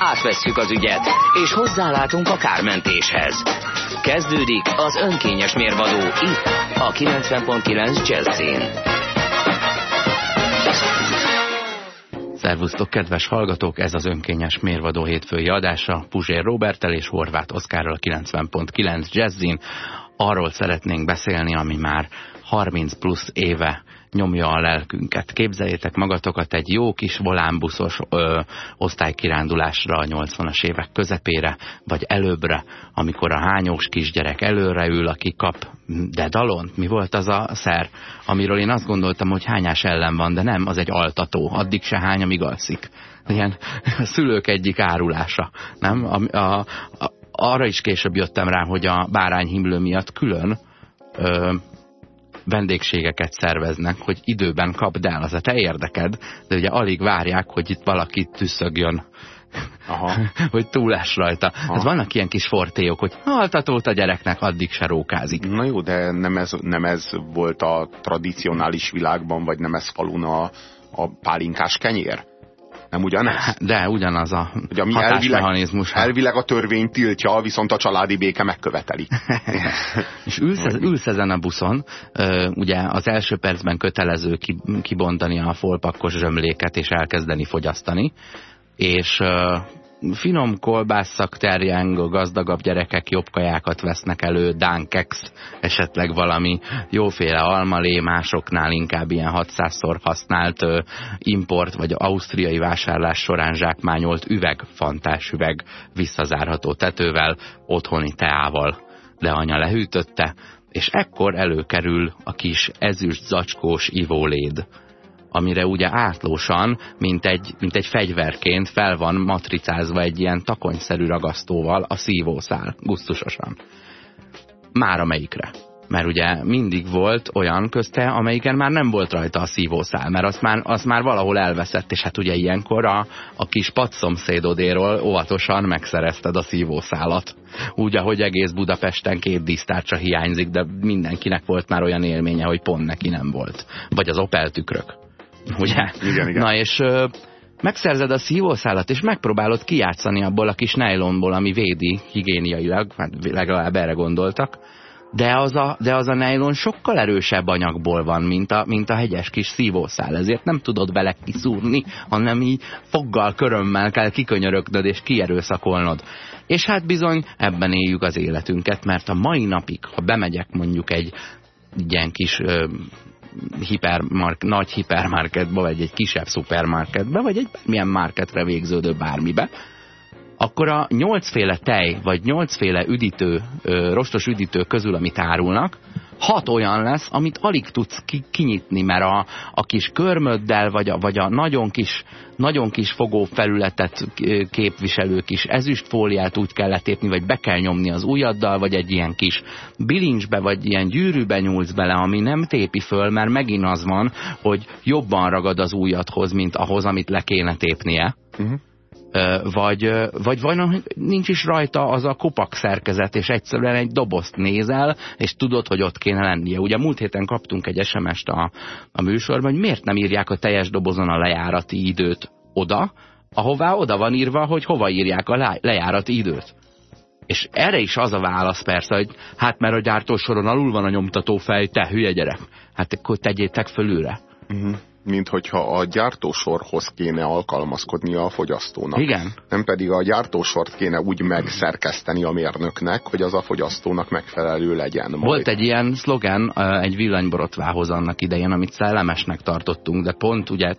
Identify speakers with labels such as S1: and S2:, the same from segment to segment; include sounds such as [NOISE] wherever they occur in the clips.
S1: Átvesszük az ügyet, és hozzálátunk a kármentéshez. Kezdődik az önkényes mérvadó itt, a 90.9 Jazzin.
S2: Szervusztok, kedves hallgatók! Ez az önkényes mérvadó hétfői adása Puzsér Robertel és Horváth Oszkárral a 90.9 Jazzin. Arról szeretnénk beszélni, ami már 30 plusz éve nyomja a lelkünket. Képzeljétek magatokat egy jó kis volánbuszos ö, osztálykirándulásra a 80-as évek közepére, vagy előbbre, amikor a hányós kisgyerek előre ül, aki kap, de dalont, mi volt az a szer, amiről én azt gondoltam, hogy hányás ellen van, de nem, az egy altató, addig se hány, amíg alszik. Ilyen a [LAUGHS] szülők egyik árulása, nem? A, a, a, arra is később jöttem rá, hogy a bárányhimlő miatt külön ö, vendégségeket szerveznek, hogy időben kapd el, az a te érdeked, de ugye alig várják, hogy itt valaki tüsszögjön. Aha. [LAUGHS] hogy túlás rajta. Hát vannak ilyen kis fortéok, hogy altatót a gyereknek, addig se rókázik.
S3: Na jó, de nem ez, nem ez volt a tradicionális világban, vagy nem ez falun a, a pálinkás kenyér? Nem ugyanez?
S2: De ugyanaz a Ugye, ami.
S3: Elvileg, elvileg a törvény tiltja, viszont a családi béke megköveteli.
S2: és ülsz, ülsz ezen a buszon, ugye az első percben kötelező kibontani a folpakkos zsömléket és elkezdeni fogyasztani, és finom kolbásszak terjeng, a gazdagabb gyerekek jobb kajákat vesznek elő, dánkex, esetleg valami jóféle almalé, másoknál inkább ilyen 600-szor használt ö, import vagy ausztriai vásárlás során zsákmányolt üveg, fantás üveg, visszazárható tetővel, otthoni teával. De anya lehűtötte, és ekkor előkerül a kis ezüst zacskós ivóléd amire ugye átlósan, mint egy, mint egy fegyverként fel van matricázva egy ilyen takonyszerű ragasztóval a szívószál, gusztusosan. Már amelyikre. Mert ugye mindig volt olyan közte, amelyiken már nem volt rajta a szívószál, mert azt már, azt már valahol elveszett, és hát ugye ilyenkor a, a kis padszomszédodéról óvatosan megszerezted a szívószálat. Úgy, ahogy egész Budapesten két dísztárcsa hiányzik, de mindenkinek volt már olyan élménye, hogy pont neki nem volt. Vagy az Opel tükrök [LAUGHS] ugye?
S3: Igen, igen.
S2: Na és ö, megszerzed a szívószálat, és megpróbálod kijátszani abból a kis nejlonból, ami védi higiéniailag, hát legalább erre gondoltak, de az a, de az a nejlon sokkal erősebb anyagból van, mint a, mint a hegyes kis szívószál, ezért nem tudod vele kiszúrni, hanem így foggal, körömmel kell kikönyörögnöd és kierőszakolnod. És hát bizony ebben éljük az életünket, mert a mai napig, ha bemegyek mondjuk egy ilyen kis ö, hipermark, nagy hipermarketbe, vagy egy kisebb szupermarketbe, vagy egy milyen marketre végződő bármibe, akkor a nyolcféle tej, vagy nyolcféle üdítő, rostos üdítő közül, amit árulnak, hat olyan lesz, amit alig tudsz ki, kinyitni, mert a, a kis körmöddel, vagy a, vagy a nagyon kis, nagyon kis fogófelületet képviselő kis ezüstfóliát úgy kell letépni, vagy be kell nyomni az ujjaddal, vagy egy ilyen kis bilincsbe, vagy ilyen gyűrűbe nyúlsz bele, ami nem tépi föl, mert megint az van, hogy jobban ragad az ujjadhoz, mint ahhoz, amit le kéne tépnie. Uh mhm. -huh vagy, vagy vajon nincs is rajta az a kupak szerkezet, és egyszerűen egy dobozt nézel, és tudod, hogy ott kéne lennie. Ugye múlt héten kaptunk egy SMS-t a, a műsorban, hogy miért nem írják a teljes dobozon a lejárati időt oda, ahová oda van írva, hogy hova írják a lejárati időt. És erre is az a válasz persze, hogy hát mert a gyártósoron alul van a nyomtató fej, te hülye gyerek. Hát akkor tegyétek fölülre. Uh
S3: mhm. -huh mint hogyha a gyártósorhoz kéne alkalmazkodnia a fogyasztónak.
S2: Igen.
S3: Nem pedig a gyártósort kéne úgy megszerkeszteni a mérnöknek, hogy az a fogyasztónak megfelelő legyen. Majd.
S2: Volt egy ilyen szlogen egy villanyborotvához annak idején, amit szellemesnek tartottunk, de pont ugye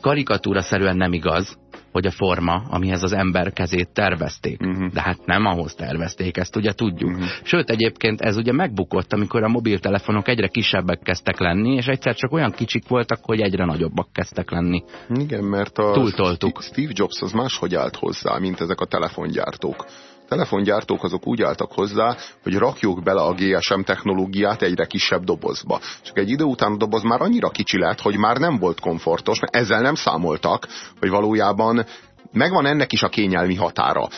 S2: karikatúra szerűen nem igaz, hogy a forma, amihez az ember kezét tervezték. Uh -huh. De hát nem ahhoz tervezték, ezt ugye tudjuk. Uh -huh. Sőt, egyébként ez ugye megbukott, amikor a mobiltelefonok egyre kisebbek kezdtek lenni, és egyszer csak olyan kicsik voltak, hogy egyre nagyobbak kezdtek lenni.
S3: Igen, mert a
S2: Túltoltuk.
S3: Steve Jobs az máshogy állt hozzá, mint ezek a telefongyártók telefongyártók azok úgy álltak hozzá, hogy rakjuk bele a GSM technológiát egyre kisebb dobozba. Csak egy idő után a doboz már annyira kicsi lett, hogy már nem volt komfortos, mert ezzel nem számoltak, hogy valójában megvan ennek is a kényelmi határa.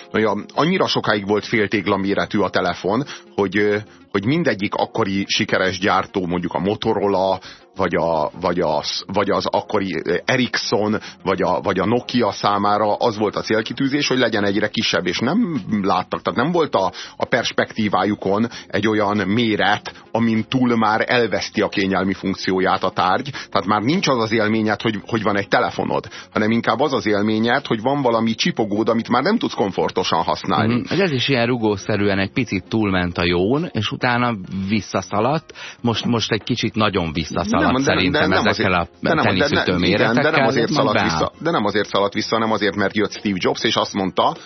S3: Annyira sokáig volt féltégla a telefon, hogy, hogy mindegyik akkori sikeres gyártó, mondjuk a Motorola, vagy, a, vagy, az, vagy az akkori Ericsson, vagy a, vagy a Nokia számára az volt a célkitűzés, hogy legyen egyre kisebb, és nem láttak, tehát nem volt a, a perspektívájukon egy olyan méret, amin túl már elveszti a kényelmi funkcióját a tárgy, tehát már nincs az az élményed, hogy, hogy van egy telefonod, hanem inkább az az élményed, hogy van valami csipogód, amit már nem tudsz komfortosan használni. Mm,
S2: ez is ilyen rugószerűen egy picit túlment a jón, és utána visszaszaladt, most, most egy kicsit nagyon visszaszaladt nem, szerintem de, de ezekkel azért, a teniszütő méretekkel.
S3: De nem azért szaladt vissza, de nem azért szaladt vissza, hanem azért, mert jött Steve Jobs, és azt mondta,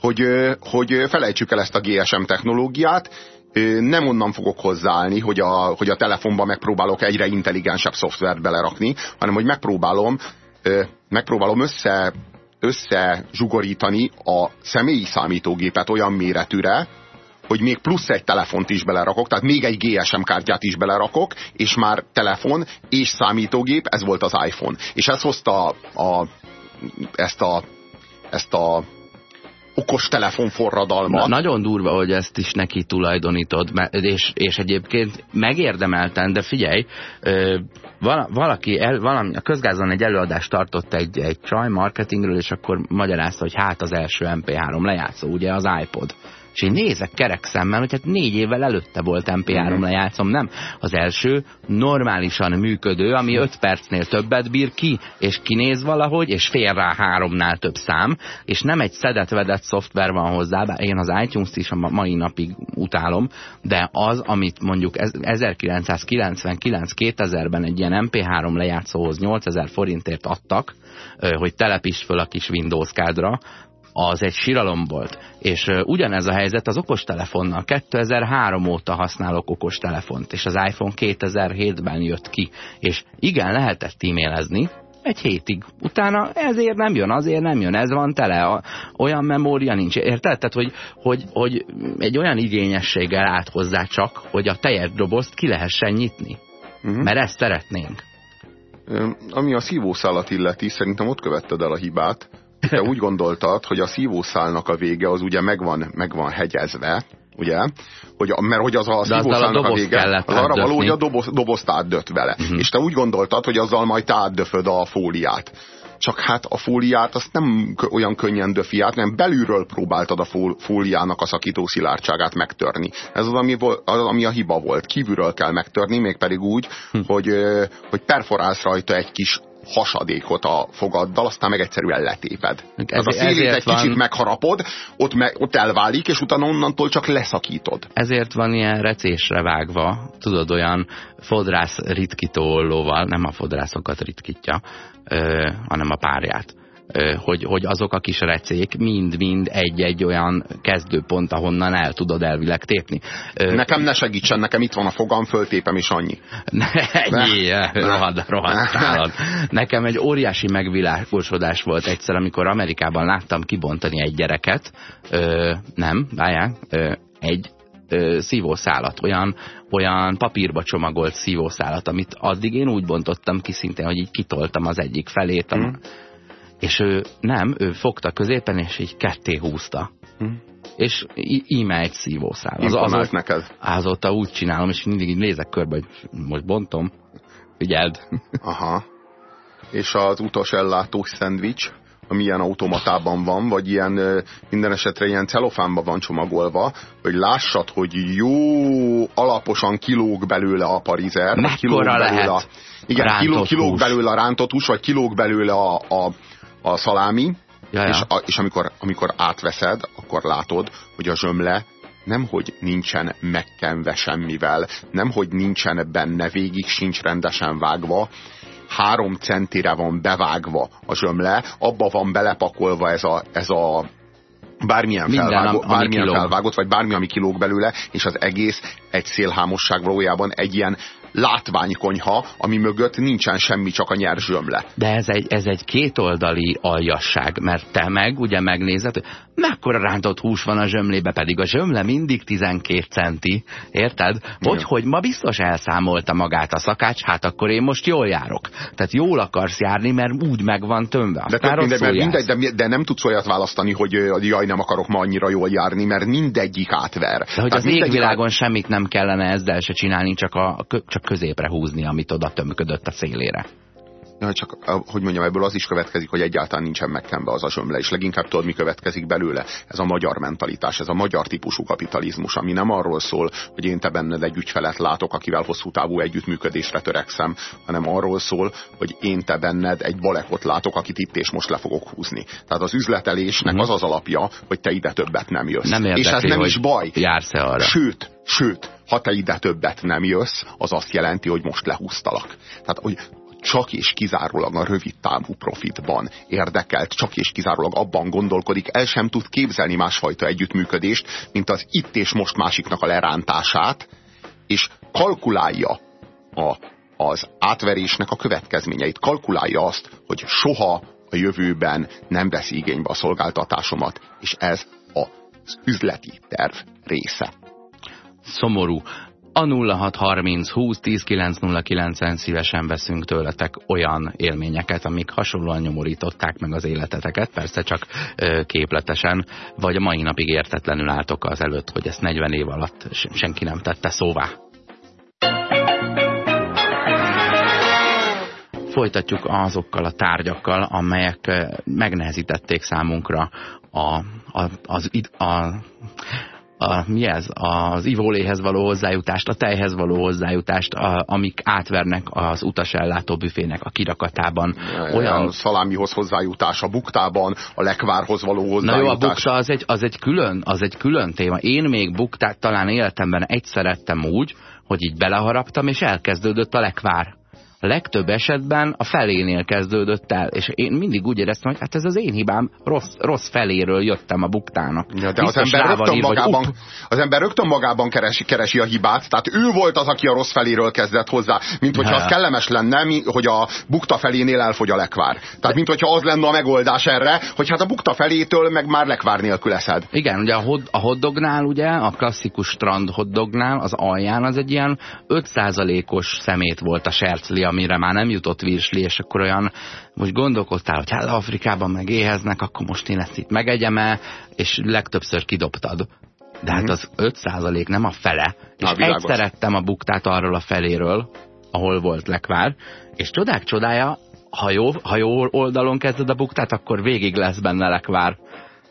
S3: hogy, hogy felejtsük el ezt a GSM technológiát, nem onnan fogok hozzáállni, hogy a, hogy a telefonban megpróbálok egyre intelligensebb szoftvert belerakni, hanem hogy megpróbálom, megpróbálom össze, összezsugorítani a személyi számítógépet olyan méretűre, hogy még plusz egy telefont is belerakok, tehát még egy GSM kártyát is belerakok, és már telefon és számítógép, ez volt az iPhone. És ez hozta a, ezt a ezt a okos forradalmat.
S2: Na, nagyon durva, hogy ezt is neki tulajdonítod, és, és egyébként megérdemelten, de figyelj, valaki, el, valami, a közgázon egy előadást tartott egy, egy csaj marketingről, és akkor magyarázta, hogy hát az első MP3 lejátszó, ugye az iPod. És én nézek kerek szemmel, hogy hát négy évvel előtte volt MP3 mm. lejátszom, nem? Az első normálisan működő, ami öt percnél többet bír ki, és kinéz valahogy, és fél rá háromnál több szám, és nem egy szedett-vedett szoftver van hozzá, bár én az iTunes-t is a mai napig utálom, de az, amit mondjuk 1999-2000-ben egy ilyen MP3 lejátszóhoz 8000 forintért adtak, hogy telepíts föl a kis Windows kádra, az egy siralom volt. És ugyanez a helyzet az okostelefonnal. 2003 óta használok okostelefont, és az iPhone 2007-ben jött ki. És igen, lehetett e-mailezni, egy hétig. Utána ezért nem jön, azért nem jön, ez van tele, olyan memória nincs. Érted? Tehát, hogy, hogy, hogy egy olyan igényességgel állt hozzá csak, hogy a teljes dobozt ki lehessen nyitni. Uh mhm. -huh. Mert ezt szeretnénk.
S3: Ami a szívószálat illeti, szerintem ott követted el a hibát, te úgy gondoltad, hogy a szívószálnak a vége az ugye megvan, megvan hegyezve, ugye? Hogy, mert hogy az a szívószálnak a, a vége, az arra való, hogy a doboz, dobozt átdött vele. Uh mhm. -huh. És te úgy gondoltad, hogy azzal majd te átdöföd a fóliát. Csak hát a fóliát azt nem olyan könnyen döfi át, nem belülről próbáltad a fóliának a szakító szilárdságát megtörni. Ez az, ami, az, ami a hiba volt. Kívülről kell megtörni, mégpedig úgy, hm. hogy, hogy perforálsz rajta egy kis hasadékot a fogaddal, aztán meg egyszerűen letéped. Ez, a szélét egy van... kicsit megharapod, ott, me, ott elválik, és utána onnantól csak leszakítod.
S2: Ezért van ilyen recésre vágva, tudod, olyan fodrász ritkító ollóval, nem a fodrászokat ritkítja, ö, hanem a párját hogy, hogy azok a kis recék mind-mind egy-egy olyan kezdőpont, ahonnan el tudod elvileg tépni.
S3: Nekem ne segítsen, nekem itt van a fogam, föltépem is annyi.
S2: Ennyi, rohad, rohad Nekem egy óriási megvilágosodás volt egyszer, amikor Amerikában láttam kibontani egy gyereket, ö, nem, várjál, ö, egy ö, szívószálat, olyan, olyan papírba csomagolt szívószálat, amit addig én úgy bontottam ki szintén, hogy így kitoltam az egyik felét, mm és ő nem, ő fogta középen, és így ketté húzta. Hm. És íme egy szívószál.
S3: Az, az, neked?
S2: Azóta úgy csinálom, és mindig így nézek körbe, hogy most bontom. Ügyeld.
S3: Aha. És az utas ellátós szendvics, ami ilyen automatában van, vagy ilyen minden esetre ilyen celofánban van csomagolva, hogy lássad, hogy jó alaposan kilóg belőle a parizer.
S2: Mekkora lehet belőle a,
S3: igen, kilóg, kilóg belőle a rántott hús, vagy kilóg belőle a, a a szalámi, és, a, és amikor, amikor átveszed, akkor látod, hogy a zsömle nemhogy nincsen megkenve semmivel, nemhogy nincsen benne, végig sincs rendesen vágva, három centire van bevágva a zsömle, abba van belepakolva ez a, ez a bármilyen, Minden, felvágó, bármilyen felvágott, vagy bármi, ami kilóg belőle, és az egész egy szélhámosság valójában egy ilyen látványkonyha, ami mögött nincsen semmi, csak a nyers zsömle.
S2: De ez egy, ez egy kétoldali aljasság, mert te meg ugye megnézed, hogy mekkora rántott hús van a zsömlébe, pedig a zsömle mindig 12 centi, érted? Hogy, hogy ma biztos elszámolta magát a szakács, hát akkor én most jól járok. Tehát jól akarsz járni, mert úgy meg van tömve.
S3: De, tök mindegy, mert mindegy, de, de nem tudsz olyat választani, hogy jaj, nem akarok ma annyira jól járni, mert mindegyik átver.
S2: De hogy Tehát az égvilágon át... semmit nem kellene ezzel se csinálni, csak, a, csak középre húzni, amit oda tömködött a szélére.
S3: Ja, csak, hogy mondjam, ebből az is következik, hogy egyáltalán nincsen megkenve az a zsömle, és leginkább tudod, mi következik belőle? Ez a magyar mentalitás, ez a magyar típusú kapitalizmus, ami nem arról szól, hogy én te benned egy ügyfelet látok, akivel hosszú távú együttműködésre törekszem, hanem arról szól, hogy én te benned egy balekot látok, akit itt és most le fogok húzni. Tehát az üzletelésnek uh-huh. az az alapja, hogy te ide többet nem jössz.
S2: Nem érdekli,
S3: és ez nem is baj.
S2: Jársz-e arra?
S3: Sőt, sőt, ha te ide többet nem jössz, az azt jelenti, hogy most lehúztalak. Tehát, hogy csak és kizárólag a rövid távú profitban érdekelt, csak és kizárólag abban gondolkodik, el sem tud képzelni másfajta együttműködést, mint az itt és most másiknak a lerántását, és kalkulálja a, az átverésnek a következményeit. Kalkulálja azt, hogy soha a jövőben nem veszi igénybe a szolgáltatásomat, és ez az üzleti terv része.
S2: Szomorú. A 0630 20 10 909-en szívesen veszünk tőletek olyan élményeket, amik hasonlóan nyomorították meg az életeteket, persze csak ö, képletesen, vagy a mai napig értetlenül álltok az előtt, hogy ezt 40 év alatt senki nem tette szóvá. Folytatjuk azokkal a tárgyakkal, amelyek megnehezítették számunkra a, a, az, a, a, mi ez, az ivóléhez való hozzájutást, a tejhez való hozzájutást, a, amik átvernek az utasellátó büfének a kirakatában.
S3: Ja, Olyan... A szalámihoz hozzájutás, a buktában, a lekvárhoz való hozzájutás.
S2: Na jó, a bukta az egy, az egy, külön, az egy külön téma. Én még buktát talán életemben egyszer ettem úgy, hogy így beleharaptam, és elkezdődött a lekvár legtöbb esetben a felénél kezdődött el, és én mindig úgy éreztem, hogy hát ez az én hibám, rossz, rossz feléről jöttem a buktának.
S3: Ja, de az ember, rögtön ír, magában, hogy, az ember rögtön magában keresi, keresi a hibát, tehát ő volt az, aki a rossz feléről kezdett hozzá, mint hogyha az kellemes lenne, hogy a bukta felénél elfogy a lekvár. Tehát, mint hogyha az lenne a megoldás erre, hogy hát a bukta felétől meg már lekvár nélkül eszed.
S2: Igen, ugye a, hod, a hoddognál, ugye, a klasszikus strand hoddognál, az alján az egy ilyen 5%-os szemét volt a sercli, amire már nem jutott virsli, és akkor olyan, most gondolkoztál, hogy hát Afrikában meg éheznek, akkor most én ezt itt megegyem -e, és legtöbbször kidobtad. De hát mhm. az 5% nem a fele. És Na, egyszer ettem a buktát arról a feléről, ahol volt lekvár, és csodák csodája, ha jó, ha jó oldalon kezded a buktát, akkor végig lesz benne lekvár.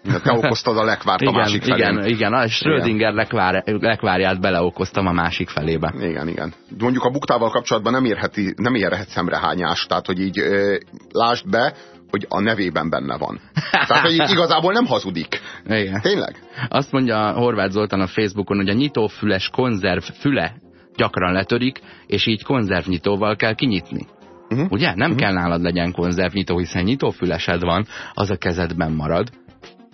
S3: Te okoztad a lekvárt
S2: igen,
S3: a másik felén.
S2: Igen, igen, a Schrödinger lekvár, lekvárját beleokoztam a másik felébe.
S3: Igen, igen. Mondjuk a buktával kapcsolatban nem, érheti, nem érhet szemrehányás, tehát hogy így ö, lásd be, hogy a nevében benne van. Tehát, hogy [LAUGHS] igazából nem hazudik.
S2: Igen.
S3: Tényleg?
S2: Azt mondja Horváth Zoltán a Facebookon, hogy a nyitófüles konzerv füle gyakran letörik, és így konzervnyitóval kell kinyitni. Uh -huh. Ugye? Nem uh mhm. -huh. kell nálad legyen konzervnyitó, hiszen nyitófülesed van, az a kezedben marad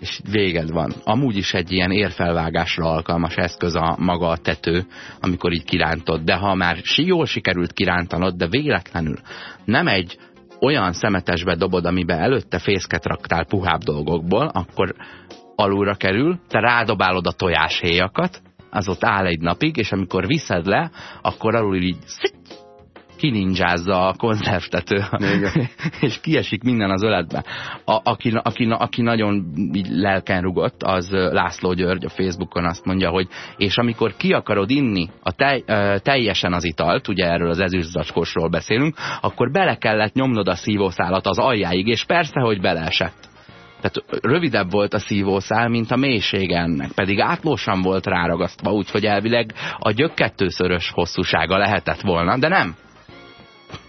S2: és véged van. Amúgy is egy ilyen érfelvágásra alkalmas eszköz a maga a tető, amikor így kirántod. De ha már jól sikerült kirántanod, de véletlenül nem egy olyan szemetesbe dobod, amiben előtte fészket raktál puhább dolgokból, akkor alulra kerül, te rádobálod a tojáshéjakat, az ott áll egy napig, és amikor viszed le, akkor alul így kinindzsázza a konzervtető, [LAUGHS] és kiesik minden az öletbe. A, aki, aki, aki nagyon lelken rugott, az László György a Facebookon azt mondja, hogy és amikor ki akarod inni a tej, teljesen az italt, ugye erről az ezüstzacskósról beszélünk, akkor bele kellett nyomnod a szívószálat az aljáig, és persze, hogy beleesett. Tehát rövidebb volt a szívószál, mint a mélység ennek, pedig átlósan volt ráragasztva, úgyhogy elvileg a gyök kettőszörös hosszúsága lehetett volna, de nem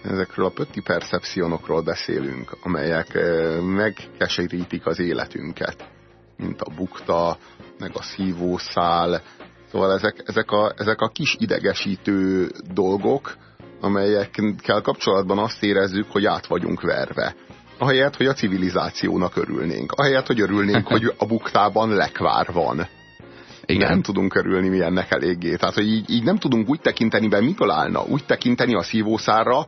S3: ezekről a pötti percepcionokról beszélünk, amelyek megkeserítik az életünket, mint a bukta, meg a szívószál, Szóval ezek, ezek, a, ezek a kis idegesítő dolgok, amelyekkel kapcsolatban azt érezzük, hogy át vagyunk verve. Ahelyett, hogy a civilizációnak örülnénk. Ahelyett, hogy örülnénk, hogy a buktában lekvár van. Igen. Nem tudunk örülni mi ennek eléggé. Tehát, hogy így, így nem tudunk úgy tekinteni be, mikor állna. Úgy tekinteni a szívószárra,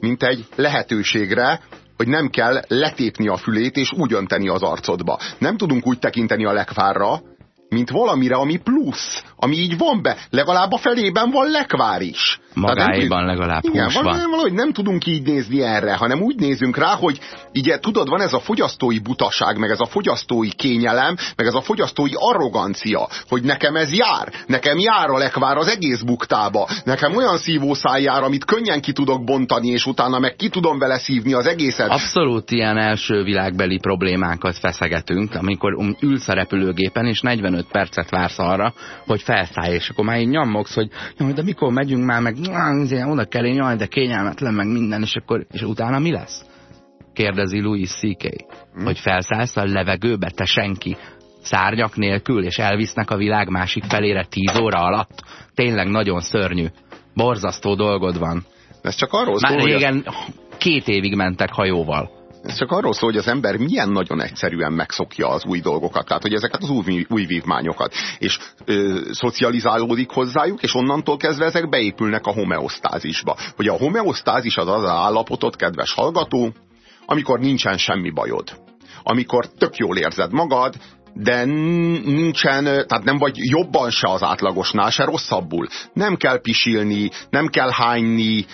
S3: mint egy lehetőségre, hogy nem kell letépni a fülét és úgy önteni az arcodba. Nem tudunk úgy tekinteni a lekvárra, mint valamire, ami plusz, ami így van be. Legalább a felében van lekvár is.
S2: Magáiban legalább
S3: igen,
S2: hús
S3: valahogy,
S2: van.
S3: valahogy nem tudunk így nézni erre, hanem úgy nézünk rá, hogy így tudod, van ez a fogyasztói butaság, meg ez a fogyasztói kényelem, meg ez a fogyasztói arrogancia, hogy nekem ez jár, nekem jár a lekvár az egész buktába, nekem olyan szívószáj jár, amit könnyen ki tudok bontani, és utána meg ki tudom vele szívni az egészet.
S2: Abszolút ilyen első világbeli problémákat feszegetünk, amikor ülsz a repülőgépen, és 45 percet vársz arra, hogy felszállj, és akkor már így nyomogsz, hogy jaj, de mikor megyünk már, meg izé, oda kell én, jaj, de kényelmetlen, meg minden, és akkor, és utána mi lesz? Kérdezi Louis C.K. Hmm. Hogy felszállsz a levegőbe, te senki, szárnyak nélkül, és elvisznek a világ másik felére tíz óra alatt. Tényleg nagyon szörnyű. Borzasztó dolgod van.
S3: Ez csak arról
S2: Már
S3: szól, hogy
S2: régen két évig mentek hajóval.
S3: Ez csak arról szól, hogy az ember milyen nagyon egyszerűen megszokja az új dolgokat, tehát hogy ezeket az új, új vívmányokat, és ö, szocializálódik hozzájuk, és onnantól kezdve ezek beépülnek a homeosztázisba. Hogy a homeosztázis az az állapotot, kedves hallgató, amikor nincsen semmi bajod. Amikor tök jól érzed magad, de nincsen, tehát nem vagy jobban se az átlagosnál, se rosszabbul. Nem kell pisilni, nem kell hányni,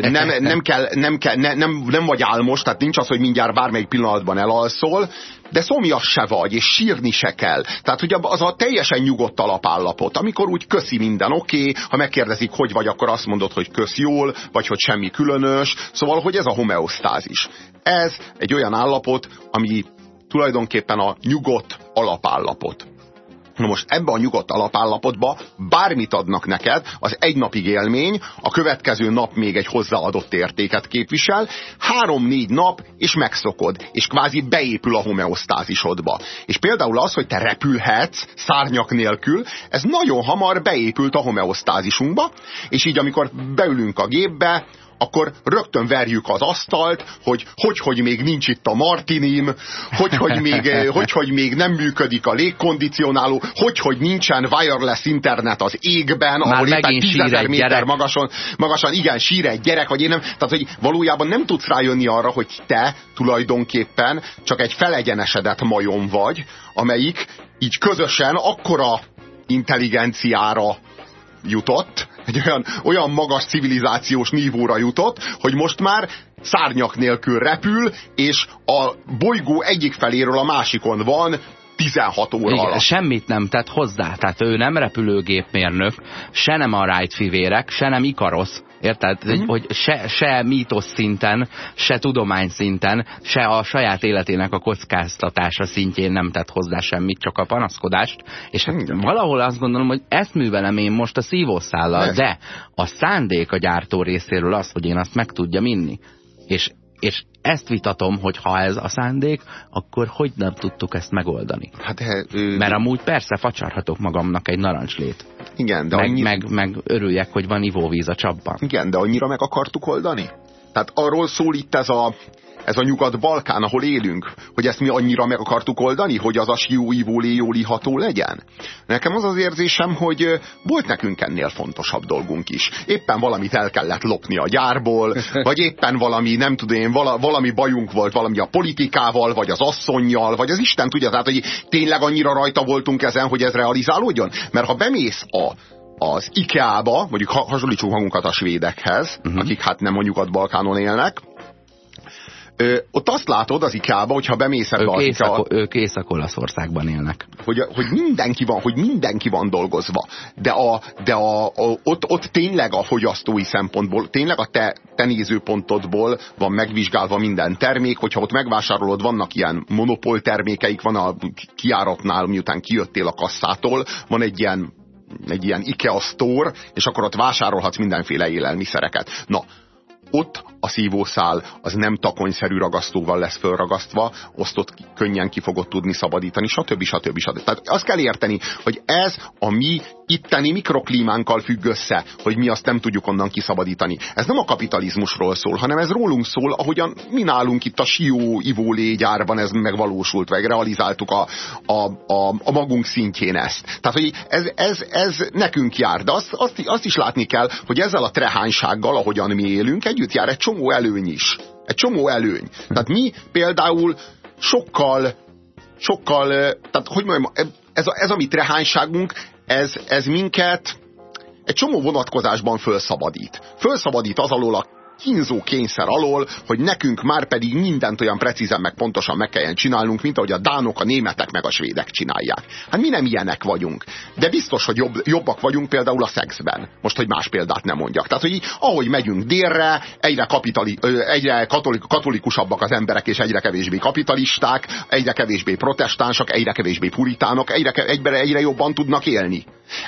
S3: nem, nem, kell, nem, kell, ne, nem, nem vagy álmos, tehát nincs az, hogy mindjárt bármelyik pillanatban elalszol, de szomjas se vagy, és sírni se kell. Tehát, hogy az a teljesen nyugodt alapállapot, amikor úgy köszi minden oké, okay, ha megkérdezik, hogy vagy, akkor azt mondod, hogy kösz jól, vagy hogy semmi különös. Szóval, hogy ez a homeosztázis. Ez egy olyan állapot, ami tulajdonképpen a nyugodt alapállapot. Na most ebbe a nyugodt alapállapotba bármit adnak neked, az egy napig élmény, a következő nap még egy hozzáadott értéket képvisel, három-négy nap, és megszokod, és kvázi beépül a homeosztázisodba. És például az, hogy te repülhetsz szárnyak nélkül, ez nagyon hamar beépült a homeosztázisunkba, és így amikor beülünk a gépbe, akkor rögtön verjük az asztalt, hogy hogy, hogy még nincs itt a martinim, hogy, hogy még, [LAUGHS] hogy, hogy még nem működik a légkondicionáló, hogy, hogy nincsen wireless internet az égben,
S2: Már
S3: ahol éppen
S2: tízezer
S3: méter
S2: gyerek.
S3: magasan, magasan, igen, sír egy gyerek, vagy én nem, tehát hogy valójában nem tudsz rájönni arra, hogy te tulajdonképpen csak egy felegyenesedett majom vagy, amelyik így közösen akkora intelligenciára jutott, egy olyan, olyan magas civilizációs nívóra jutott, hogy most már szárnyak nélkül repül, és a bolygó egyik feléről a másikon van 16 óra
S2: Igen,
S3: alatt.
S2: semmit nem tett hozzá. Tehát ő nem repülőgépmérnök, se nem a Wright fivérek, se nem Ikarosz. Érted? Mm.
S3: Mhm.
S2: Hogy se, se mítosz szinten, se tudomány szinten, se a saját életének a kockáztatása szintjén nem tett hozzá semmit, csak a panaszkodást. És hát
S3: Igen.
S2: valahol azt gondolom, hogy ezt művelem én most a szívószállal, de a szándék a gyártó részéről az, hogy én azt meg tudjam inni. És, és ezt vitatom, hogy ha ez a szándék, akkor hogy nem tudtuk ezt megoldani?
S3: Hát, de, ö,
S2: Mert amúgy persze facsarhatok magamnak egy narancslét.
S3: igen, de
S2: Meg,
S3: annyi,
S2: meg, meg örüljek, hogy van ivóvíz a csapban.
S3: igen, de annyira meg akartuk oldani? Tehát arról szól itt ez a, ez a Nyugat-Balkán, ahol élünk, hogy ezt mi annyira meg akartuk oldani, hogy az a sió, ívó, léjó, liható legyen? Nekem az az érzésem, hogy volt nekünk ennél fontosabb dolgunk is. Éppen valamit el kellett lopni a gyárból, vagy éppen valami, nem tudom én, vala, valami bajunk volt valami a politikával, vagy az asszonnyal, vagy az Isten tudja, tehát hogy tényleg annyira rajta voltunk ezen, hogy ez realizálódjon? Mert ha bemész a az IKEA-ba, mondjuk ha- hasonlítsuk magunkat a svédekhez, uh-huh. akik hát nem a Nyugat-Balkánon élnek, Ö, ott azt látod az IKEA-ba, hogyha bemész ebbe
S2: Ők,
S3: az IKEA,
S2: észak, ők Észak-Olaszországban élnek.
S3: hogy, hogy mindenki van, hogy mindenki van dolgozva. De, a, de a, a, ott, ott tényleg a fogyasztói szempontból, tényleg a te, te nézőpontodból van megvizsgálva minden termék, hogyha ott megvásárolod, vannak ilyen monopól termékeik, van a kiáratnál, miután kijöttél a kasszától, van egy ilyen egy ilyen IKEA store, és akkor ott vásárolhatsz mindenféle élelmiszereket. Na, ott a szívószál az nem takonyszerű ragasztóval lesz fölragasztva, osztott könnyen ki fogod tudni szabadítani, stb. stb. stb. Tehát azt kell érteni, hogy ez a mi itteni mikroklímánkkal függ össze, hogy mi azt nem tudjuk onnan kiszabadítani. Ez nem a kapitalizmusról szól, hanem ez rólunk szól, ahogyan mi nálunk itt a Sió ivó légyárban ez megvalósult, vagy realizáltuk a, a, a, a magunk szintjén ezt. Tehát, hogy ez, ez, ez nekünk jár, de azt, azt, azt is látni kell, hogy ezzel a trehánysággal, ahogyan mi élünk, együtt jár egy csomó előny is. Egy csomó előny. Tehát mi például sokkal, sokkal, tehát hogy mondjam, ez a, ez a mi trehányságunk, ez, ez minket egy csomó vonatkozásban fölszabadít. Fölszabadít az alól a kínzó kényszer alól, hogy nekünk már pedig mindent olyan precízen meg pontosan meg kelljen csinálnunk, mint ahogy a dánok, a németek meg a svédek csinálják. Hát mi nem ilyenek vagyunk. De biztos, hogy jobb, jobbak vagyunk például a szexben. Most, hogy más példát nem mondjak. Tehát, hogy így, ahogy megyünk délre, egyre, kapitali, egyre katolik, katolikusabbak az emberek, és egyre kevésbé kapitalisták, egyre kevésbé protestánsak, egyre kevésbé puritánok, egyre, egyre, egyre jobban tudnak élni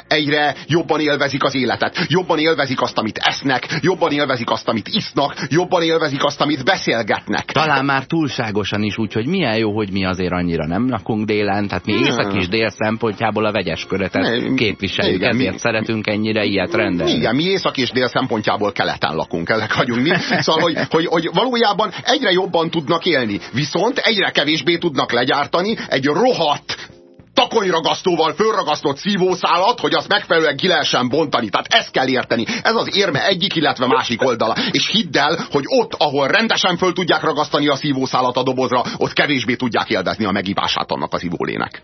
S3: egyre jobban élvezik az életet, jobban élvezik azt, amit esznek, jobban élvezik azt, amit isznak, jobban élvezik azt, amit beszélgetnek.
S2: Talán már túlságosan is úgy, hogy milyen jó, hogy mi azért annyira nem lakunk délen, tehát mi észak és dél szempontjából a vegyes köretet képviseljük, igen, ezért mi, szeretünk ennyire ilyet rendelni.
S3: Igen, mi észak és dél szempontjából keleten lakunk, ezek vagyunk mi. Szóval, hogy, hogy, hogy valójában egyre jobban tudnak élni, viszont egyre kevésbé tudnak legyártani egy rohadt takonyragasztóval fölragasztott szívószálat, hogy azt megfelelően ki lehessen bontani. Tehát ezt kell érteni. Ez az érme egyik, illetve másik oldala. És hidd el, hogy ott, ahol rendesen föl tudják ragasztani a szívószálat a dobozra, ott kevésbé tudják élvezni a megívását annak az ivólének.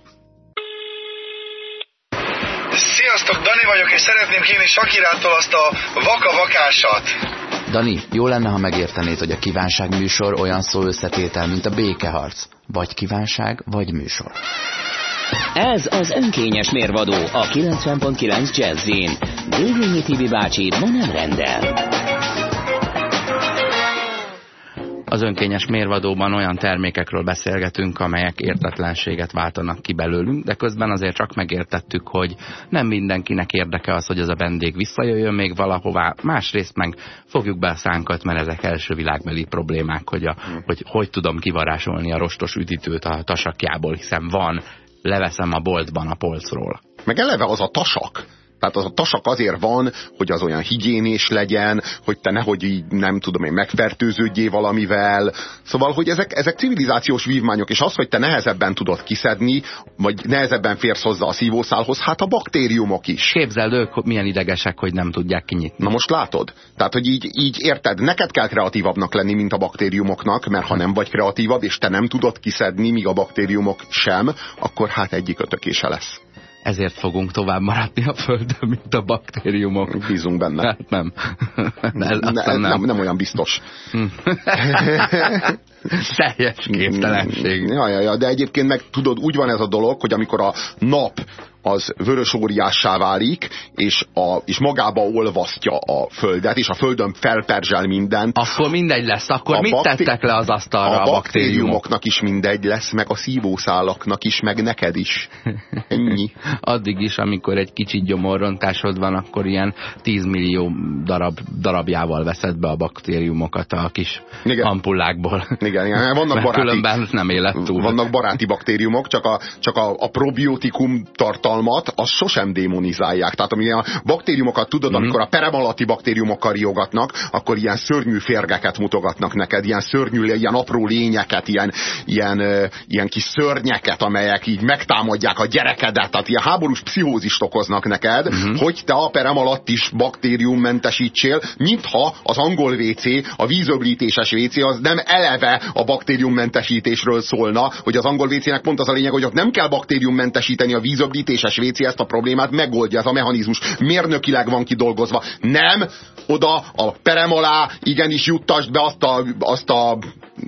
S4: Sziasztok, Dani vagyok, és szeretném kérni Sakirától azt a vaka-vakásat.
S2: Dani, jó lenne, ha megértenéd, hogy a kívánság műsor olyan szó összetétel, mint a békeharc. Vagy kívánság, vagy műsor.
S1: Ez az önkényes mérvadó a 90.9 Jazzin. Dévényi Tibi bácsi ma nem rendel.
S2: Az önkényes mérvadóban olyan termékekről beszélgetünk, amelyek értetlenséget váltanak ki belőlünk, de közben azért csak megértettük, hogy nem mindenkinek érdeke az, hogy az a vendég visszajöjjön még valahová. Másrészt meg fogjuk be a szánkat, mert ezek első világbeli problémák, hogy, a, hogy hogy tudom kivarásolni a rostos üdítőt a tasakjából, hiszen van leveszem a boltban a polcról.
S3: Meg eleve az a tasak, tehát az a tasak azért van, hogy az olyan higiénés legyen, hogy te nehogy így nem tudom én megfertőződjél valamivel. Szóval, hogy ezek, ezek civilizációs vívmányok, és az, hogy te nehezebben tudod kiszedni, vagy nehezebben férsz hozzá a szívószálhoz, hát a baktériumok is.
S2: Képzeld ők milyen idegesek, hogy nem tudják kinyitni.
S3: Na most látod? Tehát, hogy így, így érted, neked kell kreatívabbnak lenni, mint a baktériumoknak, mert ha nem vagy kreatívabb, és te nem tudod kiszedni, míg a baktériumok sem, akkor hát egyik ötökése lesz
S2: ezért fogunk tovább maradni a Földön, mint a baktériumok.
S3: Bízunk benne.
S2: Hát nem.
S3: De [LAUGHS] ne, nem. nem. Nem olyan biztos. [LAUGHS]
S2: Teljes képtelenség.
S3: Ja, ja, ja, de egyébként meg tudod, úgy van ez a dolog, hogy amikor a nap az vörös óriássá válik, és, a, és magába olvasztja a földet, és a földön felperzsel mindent.
S2: Akkor mindegy lesz, akkor mit tettek le az asztalra
S3: a, a baktériumoknak is mindegy lesz, meg a szívószálaknak is, meg neked is. [LAUGHS] Ennyi.
S2: Addig is, amikor egy kicsit gyomorrontásod van, akkor ilyen 10 millió darab, darabjával veszed be a baktériumokat a kis igen. ampullákból.
S3: Igen, igen. Vannak baráti,
S2: különben nem élet túl.
S3: Vannak baráti baktériumok, csak a, csak a, a probiotikum tartalma tartalmat, azt sosem démonizálják. Tehát ami a baktériumokat tudod, mm. amikor a perem alatti baktériumokkal riogatnak, akkor ilyen szörnyű férgeket mutogatnak neked, ilyen szörnyű, ilyen apró lényeket, ilyen, ilyen, ilyen kis szörnyeket, amelyek így megtámadják a gyerekedet, tehát ilyen háborús pszichózist okoznak neked, mm. hogy te a perem alatt is baktériummentesítsél, mintha az angol WC, a vízöblítéses WC az nem eleve a baktériummentesítésről szólna, hogy az angol WC-nek pont az a lényeg, hogy ott nem kell baktériummentesíteni a vízöblítés összes WC ezt a problémát megoldja, ez a mechanizmus. Mérnökileg van kidolgozva. Nem, oda a perem alá igenis juttasd be azt a, azt a